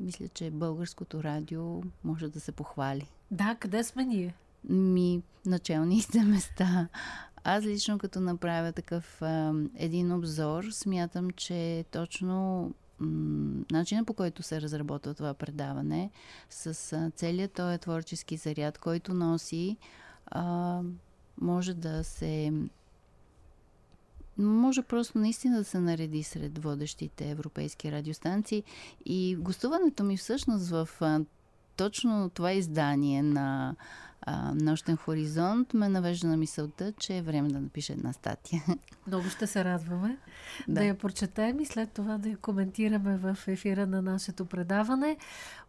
мисля, че българското радио може да се похвали. Да, къде сме ние? Ми, началните места. Аз лично като направя такъв а, един обзор, смятам, че точно начина по който се разработва това предаване, с а, целият този творчески заряд, който носи, а, може да се може просто наистина да се нареди сред водещите европейски радиостанции. И гостуването ми всъщност в а, точно това издание на а, Нощен хоризонт ме навежда на мисълта, че е време да напиша една статия. Много ще се радваме да. да я прочетем и след това да я коментираме в ефира на нашето предаване.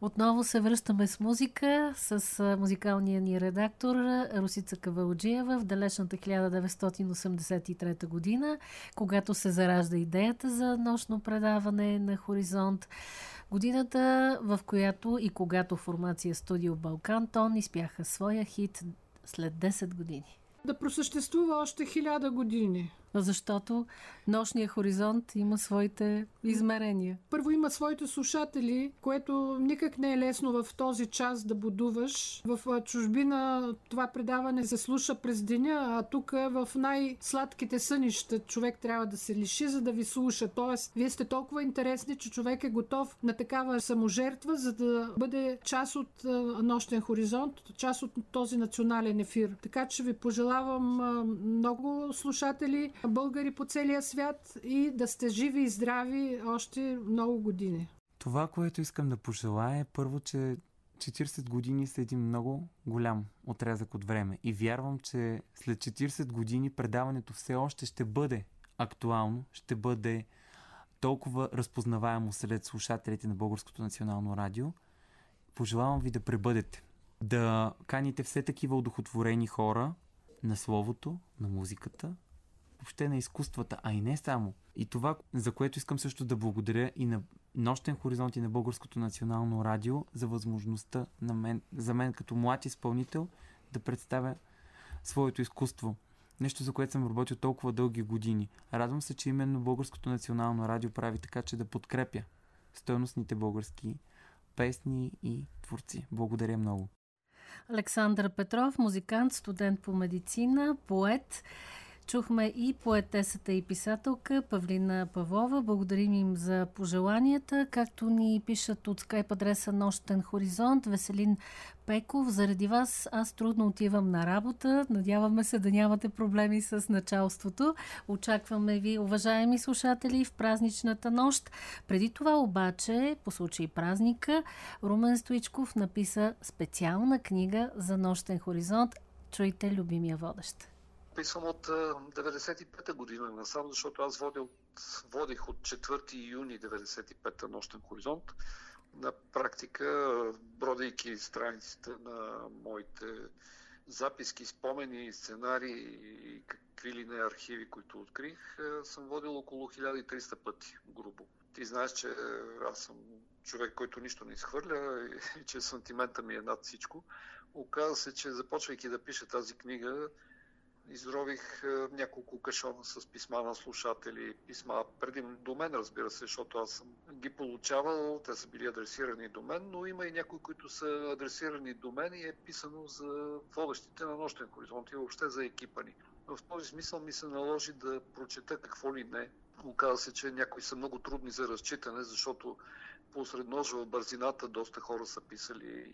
Отново се връщаме с музика, с музикалния ни редактор Русица Кавалджиева в далечната 1983 година, когато се заражда идеята за нощно предаване на Хоризонт. Годината, в която и когато формация студио Балкан Тон изпяха своя хит след 10 години. Да просъществува още хиляда години защото нощния хоризонт има своите измерения. Първо има своите слушатели, което никак не е лесно в този час да будуваш. В чужбина това предаване се слуша през деня, а тук в най-сладките сънища човек трябва да се лиши, за да ви слуша. Тоест, вие сте толкова интересни, че човек е готов на такава саможертва, за да бъде част от нощен хоризонт, част от този национален ефир. Така че ви пожелавам много слушатели, българи по целия свят и да сте живи и здрави още много години. Това, което искам да пожелая е първо, че 40 години са един много голям отрязък от време. И вярвам, че след 40 години предаването все още ще бъде актуално, ще бъде толкова разпознаваемо сред слушателите на Българското национално радио. Пожелавам ви да пребъдете. Да каните все такива удохотворени хора на словото, на музиката, въобще на изкуствата, а и не само. И това, за което искам също да благодаря и на Нощен хоризонт и на Българското национално радио за възможността на мен, за мен като млад изпълнител да представя своето изкуство. Нещо, за което съм работил толкова дълги години. Радвам се, че именно Българското национално радио прави така, че да подкрепя стойностните български песни и творци. Благодаря много. Александър Петров, музикант, студент по медицина, поет. Чухме и поетесата и писателка Павлина Павлова. Благодарим им за пожеланията, както ни пишат от скайп адреса Нощен хоризонт. Веселин Пеков, заради вас аз трудно отивам на работа. Надяваме се да нямате проблеми с началството. Очакваме ви, уважаеми слушатели, в празничната нощ. Преди това обаче, по случай празника, Румен Стоичков написа специална книга за Нощен хоризонт. Чуйте любимия водещ писвам от 95-та година насам, защото аз водих от, водих от 4 юни 95-та нощен хоризонт. На практика, бродейки страниците на моите записки, спомени, сценарии и какви ли не архиви, които открих, съм водил около 1300 пъти, грубо. Ти знаеш, че аз съм човек, който нищо не изхвърля и че сантимента ми е над всичко. Оказва се, че започвайки да пиша тази книга, изрових е, няколко кашона с писма на слушатели, писма преди до мен, разбира се, защото аз съм ги получавал, те са били адресирани до мен, но има и някои, които са адресирани до мен и е писано за водещите на нощен хоризонт и въобще за екипа ни. В този смисъл ми се наложи да прочета какво ли не. Оказва се, че някои са много трудни за разчитане, защото посред ножа в бързината доста хора са писали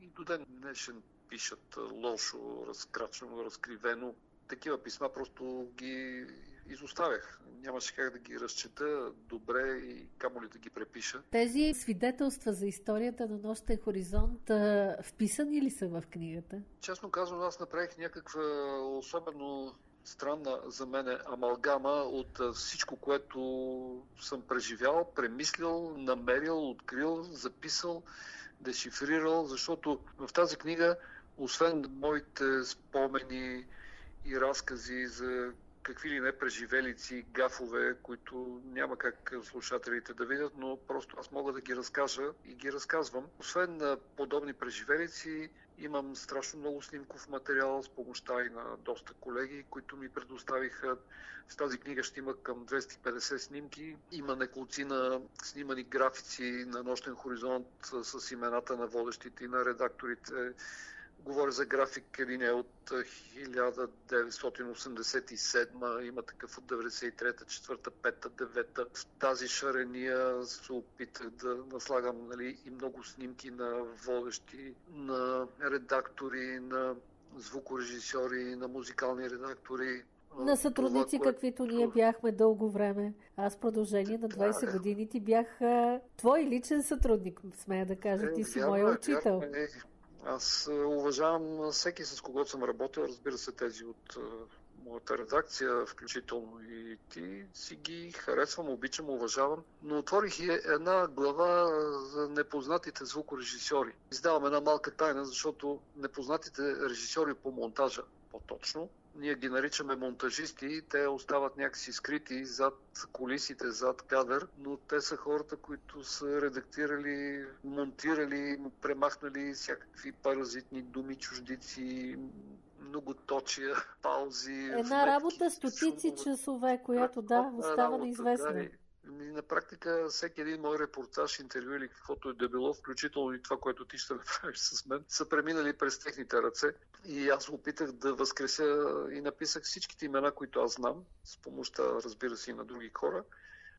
и до ден днешен пишат лошо, разкрачено, разкривено такива писма просто ги изоставях. Нямаше как да ги разчета добре и камо ли да ги препиша. Тези свидетелства за историята на Нощен хоризонт а, вписани ли са в книгата? Честно казвам, аз направих някаква особено странна за мен амалгама от всичко, което съм преживял, премислил, намерил, открил, записал, дешифрирал, защото в тази книга, освен моите спомени и разкази за какви ли не преживелици, гафове, които няма как слушателите да видят, но просто аз мога да ги разкажа и ги разказвам. Освен на подобни преживелици, имам страшно много снимков материал с помощта и на доста колеги, които ми предоставиха. В тази книга ще има към 250 снимки. Има неколци на снимани графици на нощен хоризонт с имената на водещите и на редакторите Говоря за график, един е от 1987, има такъв от 93-та, 4-та, 5-та, 9-та. В тази шарения се опитах да наслагам нали, и много снимки на водещи, на редактори, на звукорежисьори, на музикални редактори, на сътрудници, това, каквито ние бяхме дълго време. Аз продължение на 20 да, години ти бях а, твой личен сътрудник, смея да кажа. Е, ти си моя учител. Вярно, е, аз е, уважавам всеки, с когото съм работил, разбира се, тези от е, моята редакция, включително и ти, си ги харесвам, обичам, уважавам. Но отворих и една глава за непознатите звукорежисьори. Издавам една малка тайна, защото непознатите режисьори по монтажа, по-точно, ние ги наричаме монтажисти, те остават някакси скрити зад колисите, зад кадър, но те са хората, които са редактирали, монтирали, премахнали всякакви паразитни думи, чуждици, многоточия, паузи. Една работа стотици часове, която да, остава неизвестна. И на практика всеки един мой репортаж, интервю или каквото е да включително и това, което ти ще направиш с мен, са преминали през техните ръце. И аз опитах да възкреся и написах всичките имена, които аз знам, с помощта, разбира се, и на други хора.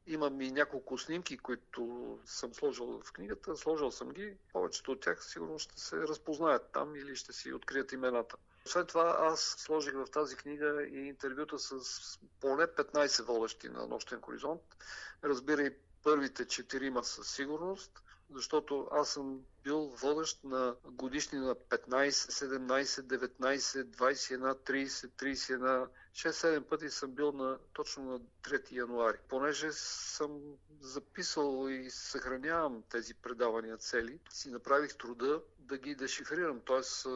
Имам и няколко снимки, които съм сложил в книгата. Сложил съм ги. Повечето от тях сигурно ще се разпознаят там или ще си открият имената. Освен това, аз сложих в тази книга и интервюта с поне 15 водещи на Нощен хоризонт. Разбира и първите четирима със сигурност, защото аз съм бил водещ на годишни на 15, 17, 19, 21, 30, 31. 6-7 пъти съм бил на, точно на 3 януари. Понеже съм записал и съхранявам тези предавания цели, си направих труда да ги дешифрирам. Тоест,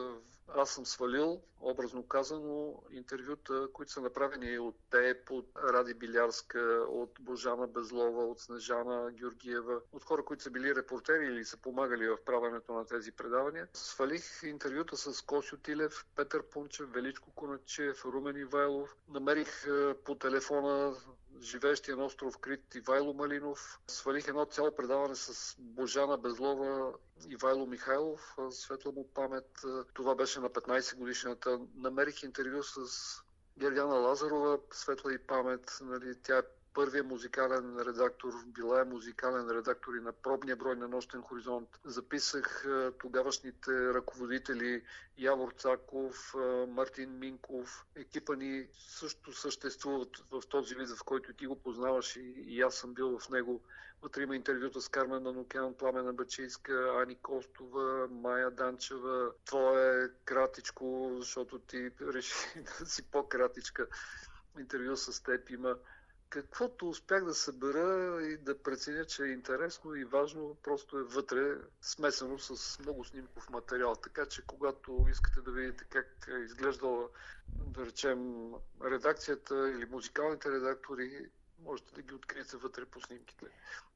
аз съм свалил, образно казано, интервюта, които са направени от теб, от Ради Билярска, от Божана Безлова, от Снежана Георгиева, от хора, които са били репортери или са помагали в правенето на тези предавания. Свалих интервюта с Косио Тилев, Петър Пунчев, Величко Коначев, Румен Ивайлов. Намерих е, по телефона живеещия на остров Крит Ивайло Малинов. Свалих едно цяло предаване с Божана Безлова, Ивайло Михайлов, светла му памет. Това беше на 15 годишната. Намерих интервю с Гергана Лазарова, светла и памет. Нали, тя е първия музикален редактор, била е музикален редактор и на пробния брой на Нощен хоризонт. Записах тогавашните ръководители Явор Цаков, Мартин Минков. Екипа ни също съществуват в този вид, в който ти го познаваш и, и аз съм бил в него. Вътре има интервюта с Кармен Нанокян, Пламена Бачийска, Ани Костова, Майя Данчева. Твое кратичко, защото ти реши да си по-кратичка интервю с теб има каквото успях да събера и да преценя, че е интересно и важно, просто е вътре смесено с много снимков материал. Така че, когато искате да видите как е изглеждала, да речем, редакцията или музикалните редактори, можете да ги откриете вътре по снимките.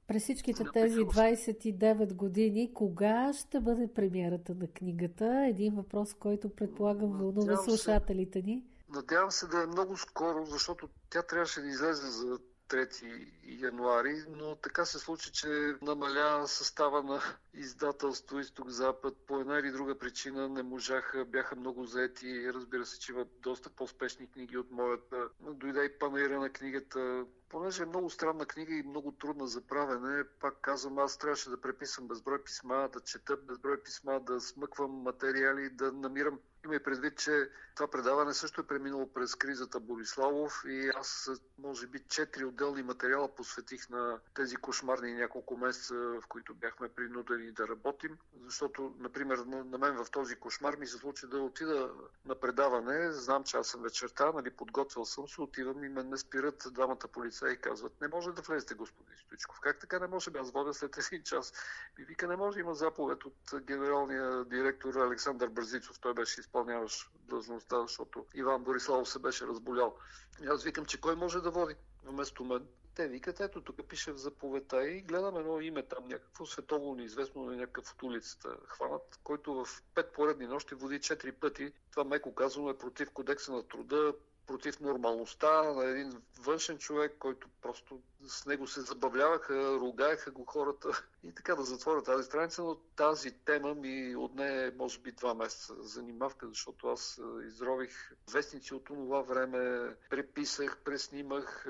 През всичките тези 29 години, кога ще бъде премиерата на книгата? Един въпрос, който предполагам вълнува слушателите ни. Надявам се да е много скоро, защото тя трябваше да излезе за 3 януари, но така се случи, че намаля състава на издателство Изток-Запад. По една или друга причина не можаха, бяха много заети. Разбира се, че имат доста по-спешни книги от моята. Дойде и панера на книгата. Понеже е много странна книга и много трудна за правене, пак казвам, аз трябваше да преписвам безброй писма, да чета безброй писма, да смъквам материали, да намирам Има и предвид, че това предаване също е преминало през кризата Бориславов и аз може би четири отделни материала посветих на тези кошмарни няколко месеца, в които бяхме принудени да работим. Защото, например, на мен в този кошмар ми се случи да отида на предаване. Знам, че аз съм вечерта, нали, подготвил съм се, отивам и мен не спират двамата полицаи и казват, не може да влезете, господин Стоичков. Как така не може? Аз водя след един час. И вика, не може, има заповед от генералния директор Александър Бързицов. Той беше изпълняващ длъжността, защото Иван Бориславов се беше разболял. И аз викам, че кой може да води вместо мен. Те викат, ето тук пише в заповедта и гледам едно име там, някакво световно неизвестно на някакъв от улицата хванат, който в пет поредни нощи води четири пъти. Това меко казано е против кодекса на труда, против нормалността на един външен човек, който просто с него се забавляваха, ругаеха го хората и така да затворя тази страница, но тази тема ми отне може би два месеца занимавка, защото аз изрових вестници от това време, преписах, преснимах,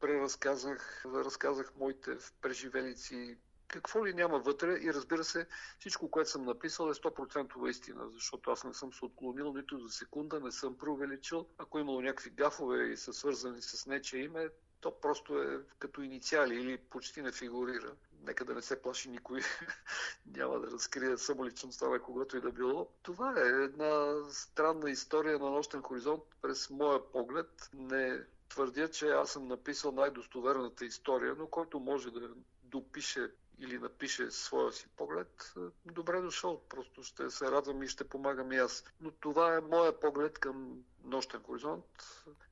преразказах, разказах моите преживелици, какво ли няма вътре и разбира се, всичко, което съм написал е 100% истина, защото аз не съм се отклонил нито за секунда, не съм преувеличил. Ако имало някакви гафове и са свързани с нече име, то просто е като инициали или почти не фигурира. Нека да не се плаши никой. Няма да разкрия самоличността на когото и да било. Това е една странна история на нощен хоризонт през моя поглед. Не твърдя, че аз съм написал най-достоверната история, но който може да допише или напише своя си поглед, е, добре дошъл. Просто ще се радвам и ще помагам и аз. Но това е моя поглед към нощен хоризонт,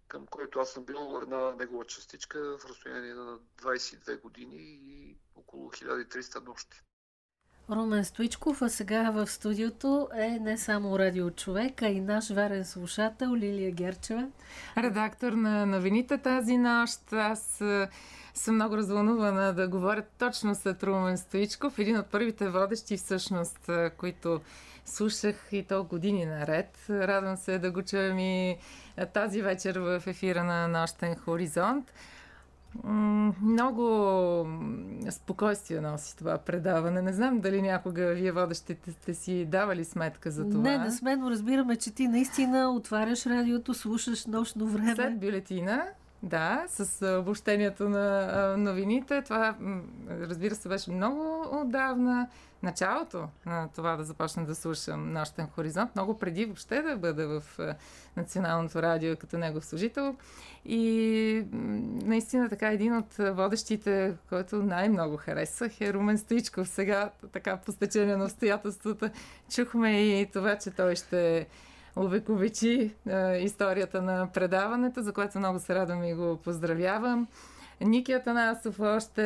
към който аз съм бил една негова частичка в разстояние на 22 години и около 1300 нощи. Румен Стоичков, а сега в студиото е не само радио човек, а и наш верен слушател Лилия Герчева. Редактор на новините тази нощ. Аз съм много развълнувана да говоря точно с Румен Стоичков, един от първите водещи всъщност, които слушах и то години наред. Радвам се да го чуем и тази вечер в ефира на Нощен хоризонт. Много спокойствие носи това предаване. Не знам дали някога вие водещите сте си давали сметка за това. Не, не сме, но разбираме, че ти наистина отваряш радиото, слушаш нощно време. След бюлетина да, с обобщението на новините. Това, разбира се, беше много отдавна. Началото на това да започна да слушам Нощен хоризонт, много преди въобще да бъда в Националното радио като негов служител. И наистина така един от водещите, който най-много харесах е Румен Стоичков. Сега така по стечение на обстоятелствата чухме и това, че той ще увековечи е, историята на предаването, за което много се радвам и го поздравявам. Ники Атанасов още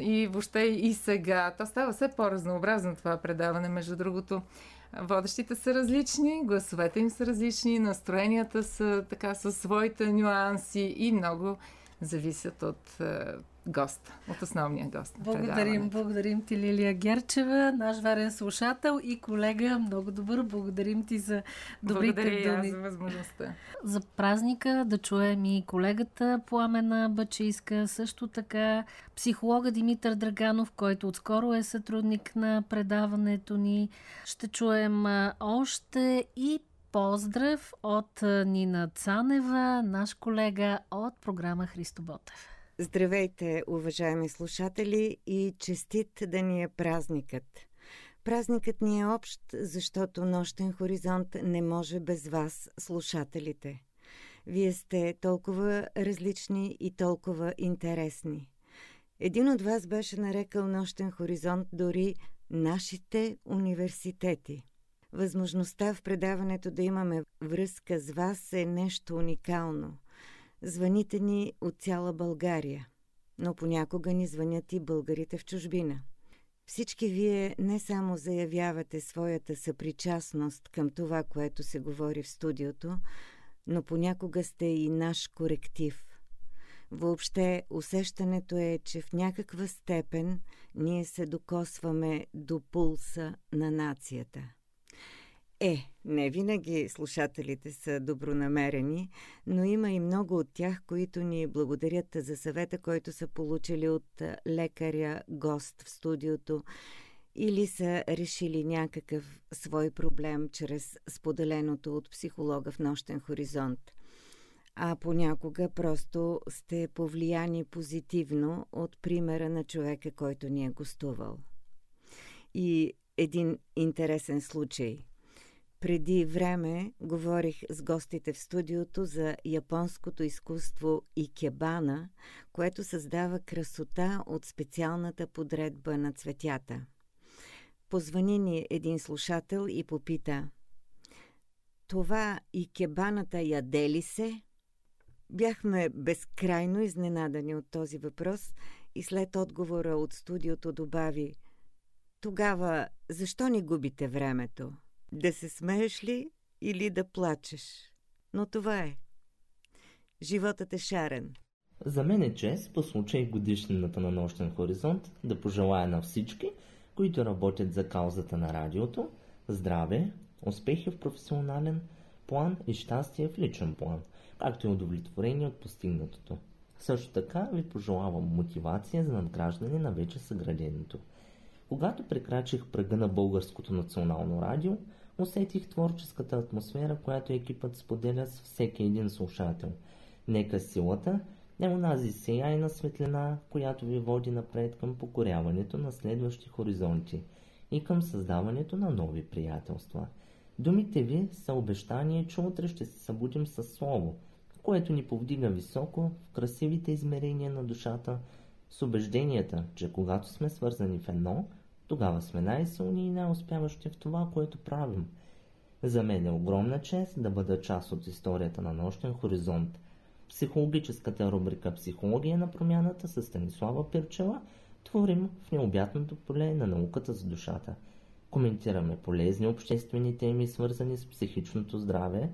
и въобще и сега. То става все по-разнообразно това предаване, между другото. Водещите са различни, гласовете им са различни, настроенията са така със своите нюанси и много зависят от гост, от основния гост. Благодарим, благодарим ти, Лилия Герчева, наш варен слушател и колега. Много добър. Благодарим ти за добрите Благодаря думи. за възможността. За празника да чуем и колегата Пламена Бачийска, също така психолога Димитър Драганов, който отскоро е сътрудник на предаването ни. Ще чуем още и поздрав от Нина Цанева, наш колега от програма Христо Ботев. Здравейте, уважаеми слушатели и честит да ни е празникът. Празникът ни е общ, защото нощен хоризонт не може без вас, слушателите. Вие сте толкова различни и толкова интересни. Един от вас беше нарекал нощен хоризонт дори нашите университети. Възможността в предаването да имаме връзка с вас е нещо уникално – Звъните ни от цяла България, но понякога ни звънят и българите в чужбина. Всички вие не само заявявате своята съпричастност към това, което се говори в студиото, но понякога сте и наш коректив. Въобще усещането е, че в някаква степен ние се докосваме до пулса на нацията – е, не винаги слушателите са добронамерени, но има и много от тях, които ни благодарят за съвета, който са получили от лекаря, гост в студиото или са решили някакъв свой проблем чрез споделеното от психолога в нощен хоризонт. А понякога просто сте повлияни позитивно от примера на човека, който ни е гостувал. И един интересен случай. Преди време говорих с гостите в студиото за японското изкуство икебана, което създава красота от специалната подредба на цветята. Позвани ни един слушател и попита Това икебаната яде ли се? Бяхме безкрайно изненадани от този въпрос и след отговора от студиото добави – тогава защо ни губите времето? Да се смееш ли или да плачеш? Но това е. Животът е шарен. За мен е чест по случай годишнината на Нощен хоризонт да пожелая на всички, които работят за каузата на радиото, здраве, успехи в професионален план и щастие в личен план, както и удовлетворение от постигнатото. Също така ви пожелавам мотивация за надграждане на вече съграденото – когато прекрачих пръга на Българското национално радио, усетих творческата атмосфера, която екипът споделя с всеки един слушател. Нека силата е унази сияйна светлина, която ви води напред към покоряването на следващи хоризонти и към създаването на нови приятелства. Думите ви са обещание, че утре ще се събудим със слово, което ни повдига високо в красивите измерения на душата, с убежденията, че когато сме свързани в едно, тогава сме най-силни и най-успяващи в това, което правим. За мен е огромна чест да бъда част от историята на Нощен хоризонт. Психологическата рубрика Психология на промяната с Станислава Пирчева творим в необятното поле на науката за душата. Коментираме полезни обществени теми, свързани с психичното здраве,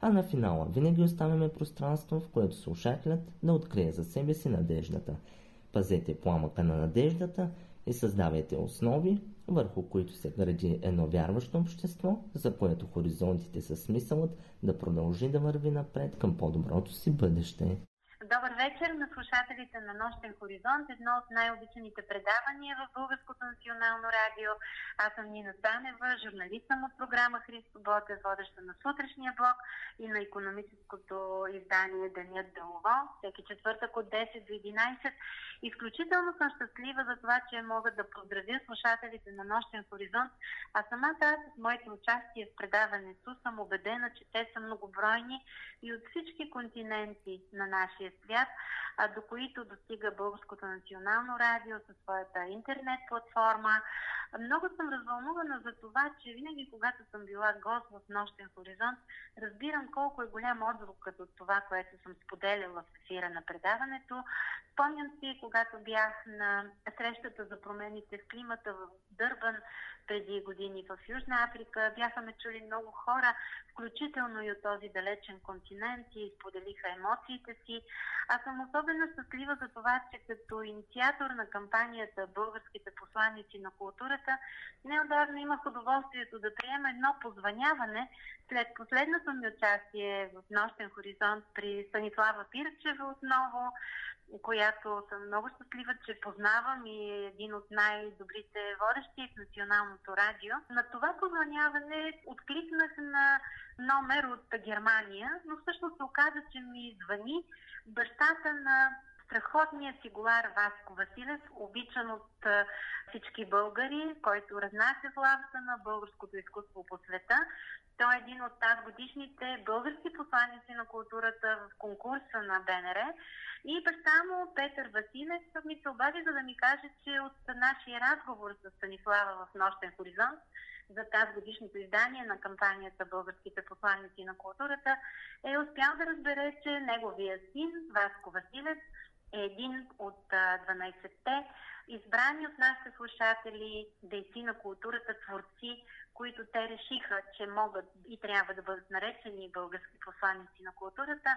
а на финала винаги оставяме пространство, в което слушателят да открие за себе си надеждата. Пазете пламъка на надеждата – и създавайте основи, върху които се гради едно вярващо общество, за което хоризонтите са смисълът да продължи да върви напред към по-доброто си бъдеще. Добър вечер на слушателите на Нощен хоризонт, едно от най-обичаните предавания в Българското национално радио. Аз съм Нина Танева, журналист съм от програма Христо Ботев, водеща на сутрешния блок и на економическото издание Денят Делово, всеки четвъртък от 10 до 11. Изключително съм щастлива за това, че мога да поздравя слушателите на Нощен хоризонт, а самата аз с моите участие в предаването съм убедена, че те са многобройни и от всички континенти на нашия свят, а до които достига Българското национално радио със своята интернет платформа. Много съм развълнувана за това, че винаги, когато съм била гост в Нощен хоризонт, разбирам колко е голям отзвукът от това, което съм споделяла в ефира на предаването. Спомням си, когато бях на срещата за промените в климата в Дърбан преди години в Южна Африка. Бяха ме чули много хора, включително и от този далечен континент и споделиха емоциите си. Аз съм особено щастлива за това, че като инициатор на кампанията Българските посланици на културата, неодавна имах удоволствието да приема едно позваняване след последното ми участие в Нощен хоризонт при Станислава Пирчева отново която съм много щастлива, че познавам и е един от най-добрите водещи в националното радио. На това позвоняване откликнах на номер от Германия, но всъщност се оказа, че ми звъни бащата на страхотният фигулар Васко Василев, обичан от всички българи, който разнася славата на българското изкуство по света. Той е един от тази годишните български посланици на културата в конкурса на БНР. И баща му, Петър Василев, ми се обади, за да ми каже, че от нашия разговор с Станислава в Нощен хоризонт за тази годишното издание на кампанията Българските посланици на културата е успял да разбере, че неговия син, Васко Василев, е един от 12-те избрани от нашите слушатели, дейци на културата, творци, които те решиха, че могат и трябва да бъдат наречени български посланици на културата.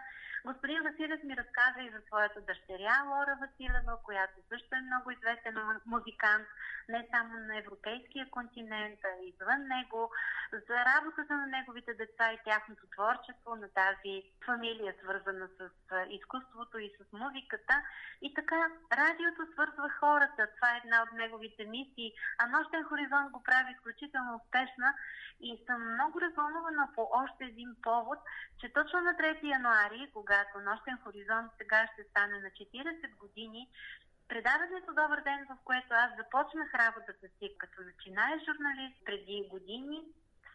Господин Василев ми разказа и за своята дъщеря Лора Василева, която също е много известен музикант, не само на европейския континент, а и извън него, за работата на неговите деца и тяхното творчество, на тази фамилия, свързана с изкуството и с музиката. И така, радиото свързва хората. Това е една от неговите мисии. А Нощен хоризонт го прави изключително успешна и съм много развълнувана по още един повод, че точно на 3 януари, когато Нощен хоризонт сега ще стане на 40 години, предаването Добър ден, в което аз започнах работата си като начинаеш журналист преди години,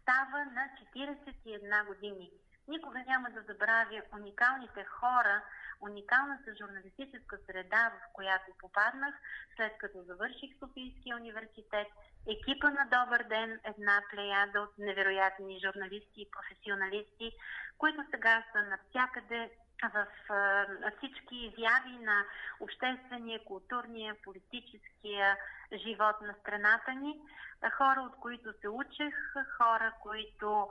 става на 41 години. Никога няма да забравя уникалните хора, уникалната журналистическа среда, в която попаднах, след като завърших Софийския университет. Екипа на Добър ден, една плеяда от невероятни журналисти и професионалисти, които сега са навсякъде в всички изяви на обществения, културния, политическия живот на страната ни. Хора, от които се учех, хора, които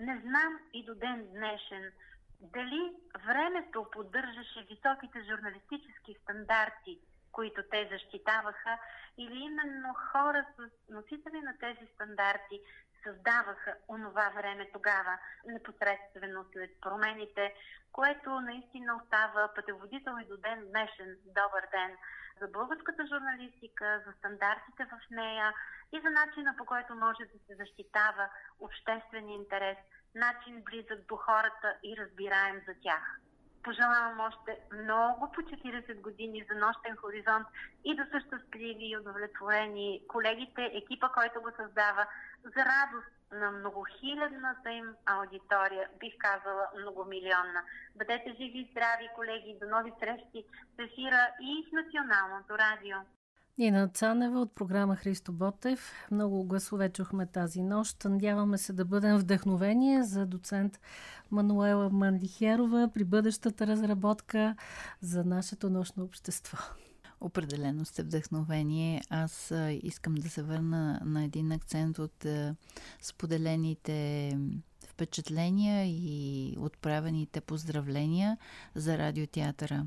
не знам и до ден днешен дали времето поддържаше високите журналистически стандарти, които те защитаваха, или именно хора с носители на тези стандарти създаваха онова време тогава, непосредствено след промените, което наистина остава пътеводител и до ден днешен. Добър ден за българската журналистика, за стандартите в нея и за начина по който може да се защитава обществен интерес, начин близък до хората и разбираем за тях. Пожелавам още много по 40 години за нощен хоризонт и да са щастливи и удовлетворени колегите, екипа, който го създава, за радост на многохилядната им аудитория, бих казала многомилионна. Бъдете живи и здрави, колеги, до нови срещи в ефира и в Националното радио. Нина Цанева от програма Христо Ботев. Много гласове чухме тази нощ. Надяваме се да бъдем вдъхновение за доцент Мануела Мандихерова при бъдещата разработка за нашето нощно общество. Определено сте вдъхновение. Аз искам да се върна на един акцент от споделените впечатления и отправените поздравления за радиотеатъра.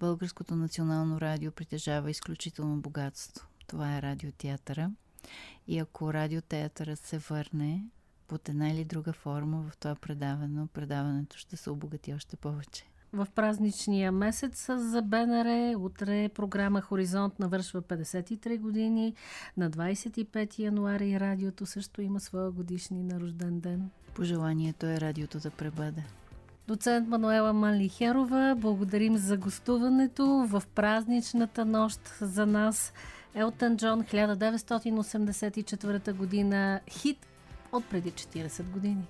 Българското национално радио притежава изключително богатство. Това е радиотеатъра. И ако радиотеатъра се върне под една или друга форма в това предаване, предаването ще се обогати още повече в празничния месец за БНР. Утре програма Хоризонт навършва 53 години. На 25 януари радиото също има своя годишни на рожден ден. Пожеланието е радиото да пребъде. Доцент Мануела Малихерова, благодарим за гостуването в празничната нощ за нас. Елтън Джон, 1984 година, хит от преди 40 години.